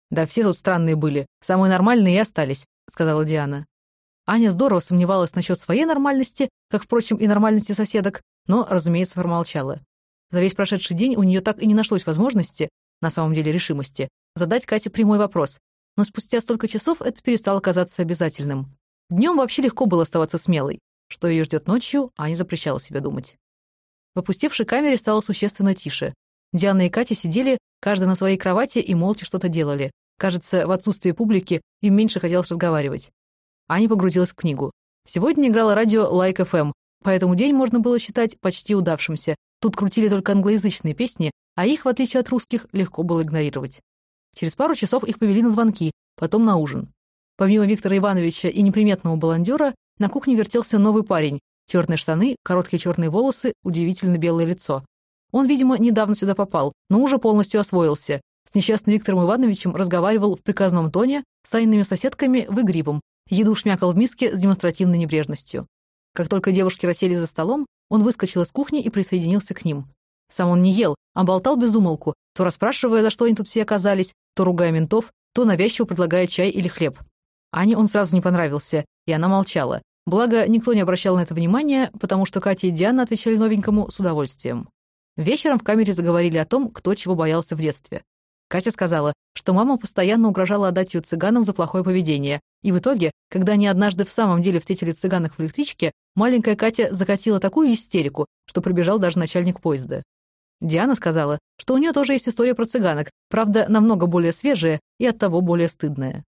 «Да все тут странные были, самые нормальные и остались», — сказала Диана. Аня здорово сомневалась насчет своей нормальности, как, впрочем, и нормальности соседок, но, разумеется, промолчала. За весь прошедший день у нее так и не нашлось возможности, на самом деле решимости, задать Кате прямой вопрос. Но спустя столько часов это перестало казаться обязательным. Днем вообще легко было оставаться смелой. Что ее ждет ночью, Аня запрещала себе думать. В опустевшей камере стало существенно тише. Диана и Катя сидели, каждая на своей кровати, и молча что-то делали. Кажется, в отсутствие публики им меньше хотелось разговаривать. Аня погрузилась в книгу. Сегодня играло радио Like FM, Поэтому день можно было считать почти удавшимся. Тут крутили только англоязычные песни, а их, в отличие от русских, легко было игнорировать. Через пару часов их повели на звонки, потом на ужин. Помимо Виктора Ивановича и неприметного баландера, на кухне вертелся новый парень. Черные штаны, короткие черные волосы, удивительно белое лицо. Он, видимо, недавно сюда попал, но уже полностью освоился. С несчастным Виктором Ивановичем разговаривал в приказном тоне, с айными соседками в игривом. Еду шмякал в миске с демонстративной небрежностью. Как только девушки рассели за столом, он выскочил из кухни и присоединился к ним. Сам он не ел, а болтал без умолку, то расспрашивая, за что они тут все оказались, то ругая ментов, то навязчиво предлагая чай или хлеб. Ане он сразу не понравился, и она молчала. Благо, никто не обращал на это внимания, потому что Катя и Диана отвечали новенькому с удовольствием. Вечером в камере заговорили о том, кто чего боялся в детстве. Катя сказала, что мама постоянно угрожала отдать ее цыганам за плохое поведение, и в итоге, когда они однажды в самом деле встретили цыганок в электричке, маленькая Катя закатила такую истерику, что прибежал даже начальник поезда. Диана сказала, что у нее тоже есть история про цыганок, правда, намного более свежая и оттого более стыдная.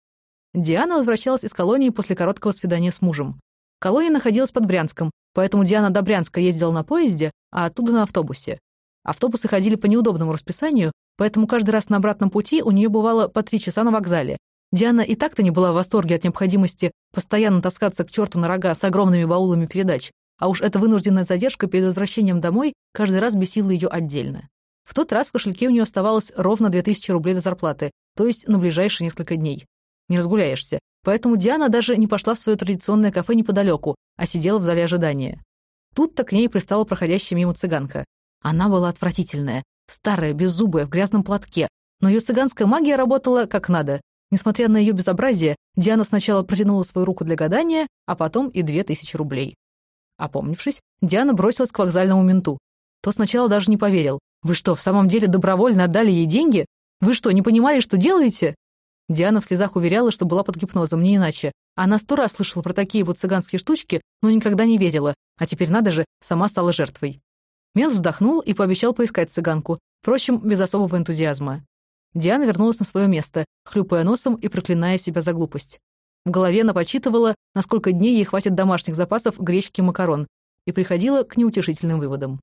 Диана возвращалась из колонии после короткого свидания с мужем. Колония находилась под Брянском, поэтому Диана до Брянска ездила на поезде, а оттуда на автобусе. Автобусы ходили по неудобному расписанию, поэтому каждый раз на обратном пути у нее бывало по три часа на вокзале. Диана и так-то не была в восторге от необходимости постоянно таскаться к черту на рога с огромными баулами передач, а уж эта вынужденная задержка перед возвращением домой каждый раз бесила ее отдельно. В тот раз в кошельке у нее оставалось ровно 2000 рублей до зарплаты, то есть на ближайшие несколько дней. Не разгуляешься. Поэтому Диана даже не пошла в свое традиционное кафе неподалеку, а сидела в зале ожидания. Тут-то к ней пристала проходящая мимо цыганка. Она была отвратительная, старая, беззубая, в грязном платке, но ее цыганская магия работала как надо. Несмотря на ее безобразие, Диана сначала протянула свою руку для гадания, а потом и две тысячи рублей. Опомнившись, Диана бросилась к вокзальному менту. Тот сначала даже не поверил. «Вы что, в самом деле добровольно отдали ей деньги? Вы что, не понимали, что делаете?» Диана в слезах уверяла, что была под гипнозом, не иначе. Она сто раз слышала про такие вот цыганские штучки, но никогда не верила, а теперь, надо же, сама стала жертвой. Мел вздохнул и пообещал поискать цыганку, впрочем, без особого энтузиазма. Диана вернулась на свое место, хлюпая носом и проклиная себя за глупость. В голове она почитывала, насколько дней ей хватит домашних запасов гречки и макарон, и приходила к неутешительным выводам.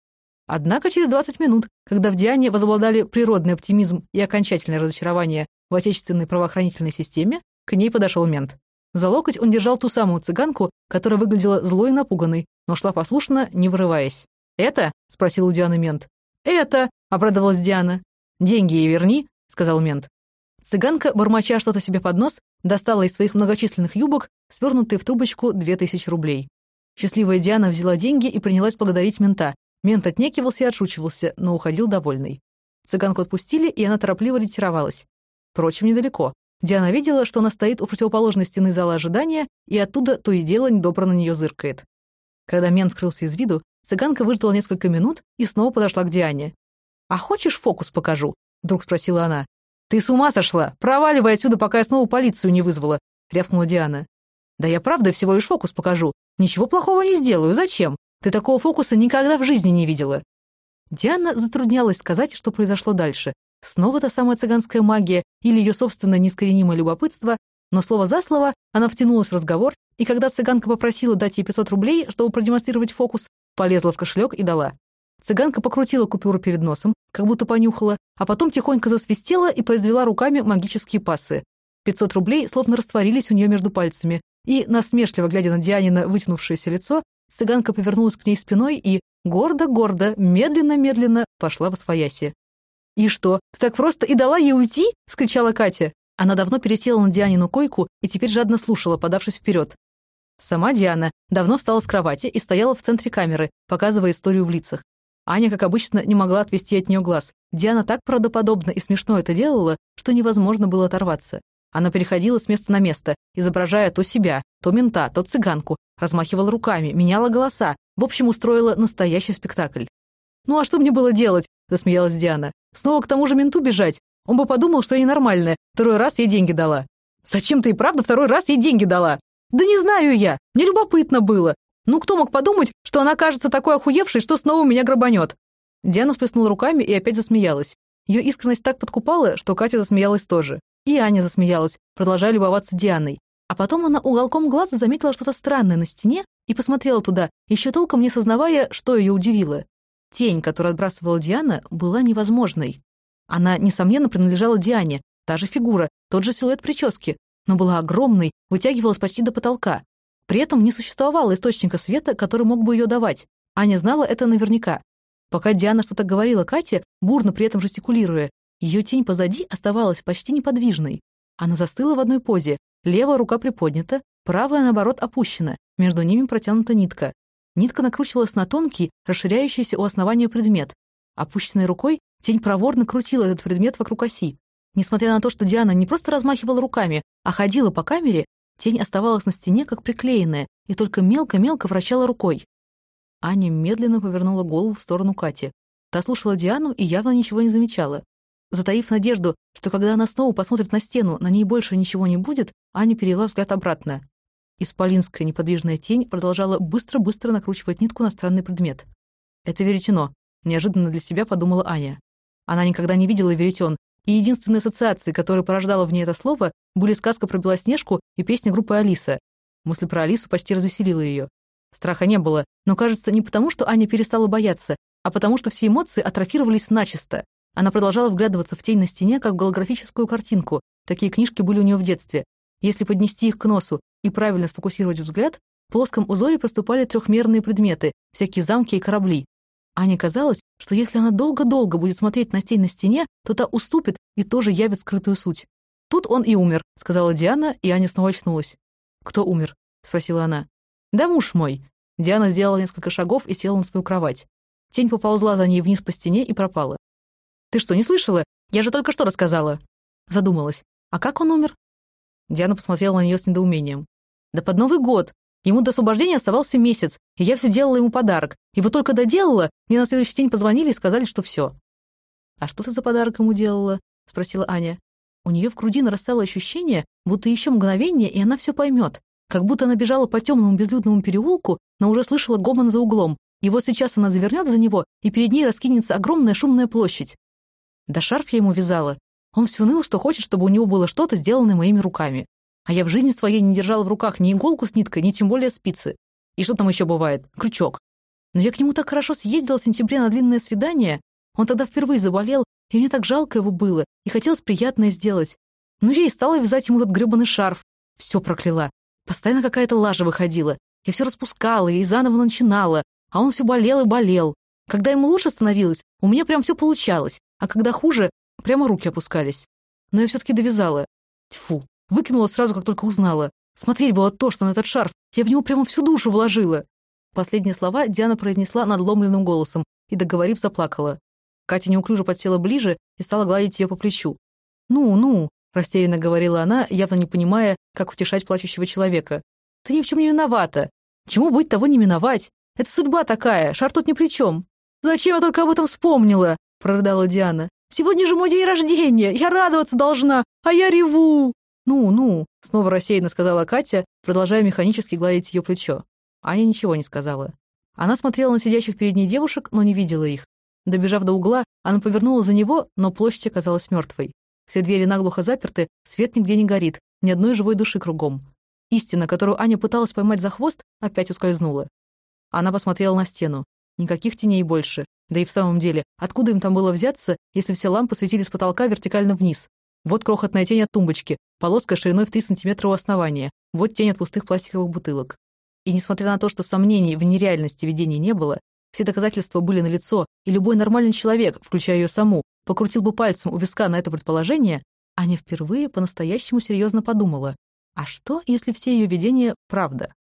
Однако через 20 минут, когда в Диане возобладали природный оптимизм и окончательное разочарование в отечественной правоохранительной системе, к ней подошел мент. За локоть он держал ту самую цыганку, которая выглядела злой и напуганной, но шла послушно, не вырываясь. «Это?» — спросил у Дианы мент. «Это!» — обрадовалась Диана. «Деньги ей верни», — сказал мент. Цыганка, бормоча что-то себе под нос, достала из своих многочисленных юбок свернутые в трубочку две тысячи рублей. Счастливая Диана взяла деньги и принялась благодарить мента. Мент отнекивался и отшучивался, но уходил довольный. Цыганку отпустили, и она торопливо ретировалась. Впрочем, недалеко. Диана видела, что она стоит у противоположной стены зала ожидания, и оттуда то и дело недобро на нее зыркает. Когда мент скрылся из виду, цыганка выждала несколько минут и снова подошла к Диане. «А хочешь фокус покажу?» — вдруг спросила она. «Ты с ума сошла? Проваливай отсюда, пока я снова полицию не вызвала!» — рявкнула Диана. «Да я правда всего лишь фокус покажу. Ничего плохого не сделаю. Зачем? Ты такого фокуса никогда в жизни не видела». Диана затруднялась сказать, что произошло дальше. Снова та самая цыганская магия или ее собственное неискоренимое любопытство, но слово за слово она втянулась в разговор, и когда цыганка попросила дать ей 500 рублей, чтобы продемонстрировать фокус, полезла в кошелек и дала. Цыганка покрутила купюру перед носом, как будто понюхала, а потом тихонько засвистела и произвела руками магические пассы. 500 рублей словно растворились у нее между пальцами, и, насмешливо глядя на Дианина вытянувшееся лицо, цыганка повернулась к ней спиной и, гордо-гордо, медленно-медленно пошла в освояси. «И что, ты так просто и дала ей уйти?» — скричала Катя. Она давно пересела на Дианину койку и теперь жадно слушала, подавшись вперед. Сама Диана давно встала с кровати и стояла в центре камеры, показывая историю в лицах. Аня, как обычно, не могла отвести от нее глаз. Диана так правдоподобно и смешно это делала, что невозможно было оторваться. Она переходила с места на место, изображая то себя, то мента, то цыганку, размахивала руками, меняла голоса, в общем, устроила настоящий спектакль. «Ну а что мне было делать?» — засмеялась Диана. «Снова к тому же менту бежать? Он бы подумал, что я ненормальная, второй раз ей деньги дала». «Зачем ты и правда второй раз ей деньги дала?» «Да не знаю я, мне любопытно было. Ну, кто мог подумать, что она кажется такой охуевшей, что снова меня грабанет?» Диана всплеснула руками и опять засмеялась. Ее искренность так подкупала, что Катя засмеялась тоже. И Аня засмеялась, продолжая любоваться Дианой. А потом она уголком глаза заметила что-то странное на стене и посмотрела туда, еще толком не сознавая, что ее удивило. Тень, которую отбрасывала Диана, была невозможной. Она, несомненно, принадлежала Диане, та же фигура, тот же силуэт прически, но была огромной, вытягивалась почти до потолка. При этом не существовало источника света, который мог бы ее давать. Аня знала это наверняка. Пока Диана что-то говорила Кате, бурно при этом жестикулируя, ее тень позади оставалась почти неподвижной. Она застыла в одной позе, левая рука приподнята, правая, наоборот, опущена, между ними протянута нитка. Нитка накручивалась на тонкий, расширяющийся у основания предмет. Опущенной рукой тень проворно крутила этот предмет вокруг оси. Несмотря на то, что Диана не просто размахивала руками, а ходила по камере, Тень оставалась на стене, как приклеенная, и только мелко-мелко вращала рукой. Аня медленно повернула голову в сторону Кати. Та слушала Диану и явно ничего не замечала. Затаив надежду, что когда она снова посмотрит на стену, на ней больше ничего не будет, Аня перевела взгляд обратно. Исполинская неподвижная тень продолжала быстро-быстро накручивать нитку на странный предмет. «Это веретено», — неожиданно для себя подумала Аня. Она никогда не видела веретен, и единственные ассоциации, которые порождало в ней это слово, были сказка про Белоснежку и песня группы «Алиса». Мысль про Алису почти развеселила ее. Страха не было, но, кажется, не потому, что Аня перестала бояться, а потому, что все эмоции атрофировались начисто. Она продолжала вглядываться в тень на стене, как в голографическую картинку. Такие книжки были у нее в детстве. Если поднести их к носу и правильно сфокусировать взгляд, в плоском узоре проступали трехмерные предметы, всякие замки и корабли. Ане казалось, что если она долго-долго будет смотреть на тень на стене, то та уступит и тоже явит скрытую суть. «Тут он и умер», — сказала Диана, и Аня снова очнулась. «Кто умер?» — спросила она. «Да муж мой». Диана сделала несколько шагов и села на свою кровать. Тень поползла за ней вниз по стене и пропала. «Ты что, не слышала? Я же только что рассказала». Задумалась. «А как он умер?» Диана посмотрела на нее с недоумением. «Да под Новый год. Ему до освобождения оставался месяц, и я все делала ему подарок. И вот только доделала, мне на следующий день позвонили и сказали, что все. «А что ты за подарок ему делала?» — спросила Аня. У нее в груди нарастало ощущение, будто еще мгновение, и она все поймет. Как будто она бежала по темному безлюдному переулку, но уже слышала гомон за углом. И вот сейчас она завернет за него, и перед ней раскинется огромная шумная площадь. Да шарф я ему вязала. Он все ныл, что хочет, чтобы у него было что-то, сделанное моими руками. А я в жизни своей не держала в руках ни иголку с ниткой, ни тем более спицы. И что там еще бывает? Крючок. Но я к нему так хорошо съездила в сентябре на длинное свидание. Он тогда впервые заболел, и мне так жалко его было, и хотелось приятное сделать. Ну, я и стала вязать ему этот гребаный шарф. Все прокляла. Постоянно какая-то лажа выходила. Я все распускала и заново начинала, а он все болел и болел. Когда ему лучше становилось, у меня прям все получалось, а когда хуже, прямо руки опускались. Но я все-таки довязала. Тьфу, выкинула сразу, как только узнала. Смотреть было то, что на этот шарф. Я в него прямо всю душу вложила. Последние слова Диана произнесла надломленным голосом и, договорив, заплакала. Катя неуклюже подсела ближе и стала гладить ее по плечу. «Ну, ну», — растерянно говорила она, явно не понимая, как утешать плачущего человека. «Ты ни в чем не виновата. Чему быть, того не миновать. Это судьба такая, шар тут ни при чем». «Зачем я только об этом вспомнила?» — прорыдала Диана. «Сегодня же мой день рождения, я радоваться должна, а я реву!» «Ну, ну», — снова рассеянно сказала Катя, продолжая механически гладить ее плечо. Аня ничего не сказала. Она смотрела на сидящих перед ней девушек, но не видела их. Добежав до угла, она повернула за него, но площадь оказалась мертвой. Все двери наглухо заперты, свет нигде не горит, ни одной живой души кругом. Истина, которую Аня пыталась поймать за хвост, опять ускользнула. Она посмотрела на стену. Никаких теней больше. Да и в самом деле, откуда им там было взяться, если все лампы светили с потолка вертикально вниз? Вот крохотная тень от тумбочки, полоска шириной в 3 сантиметра у основания, вот тень от пустых пластиковых бутылок. И несмотря на то, что сомнений в нереальности видения не было, все доказательства были налицо, и любой нормальный человек, включая ее саму, покрутил бы пальцем у виска на это предположение, Аня впервые по-настоящему серьезно подумала, а что, если все ее видения — правда?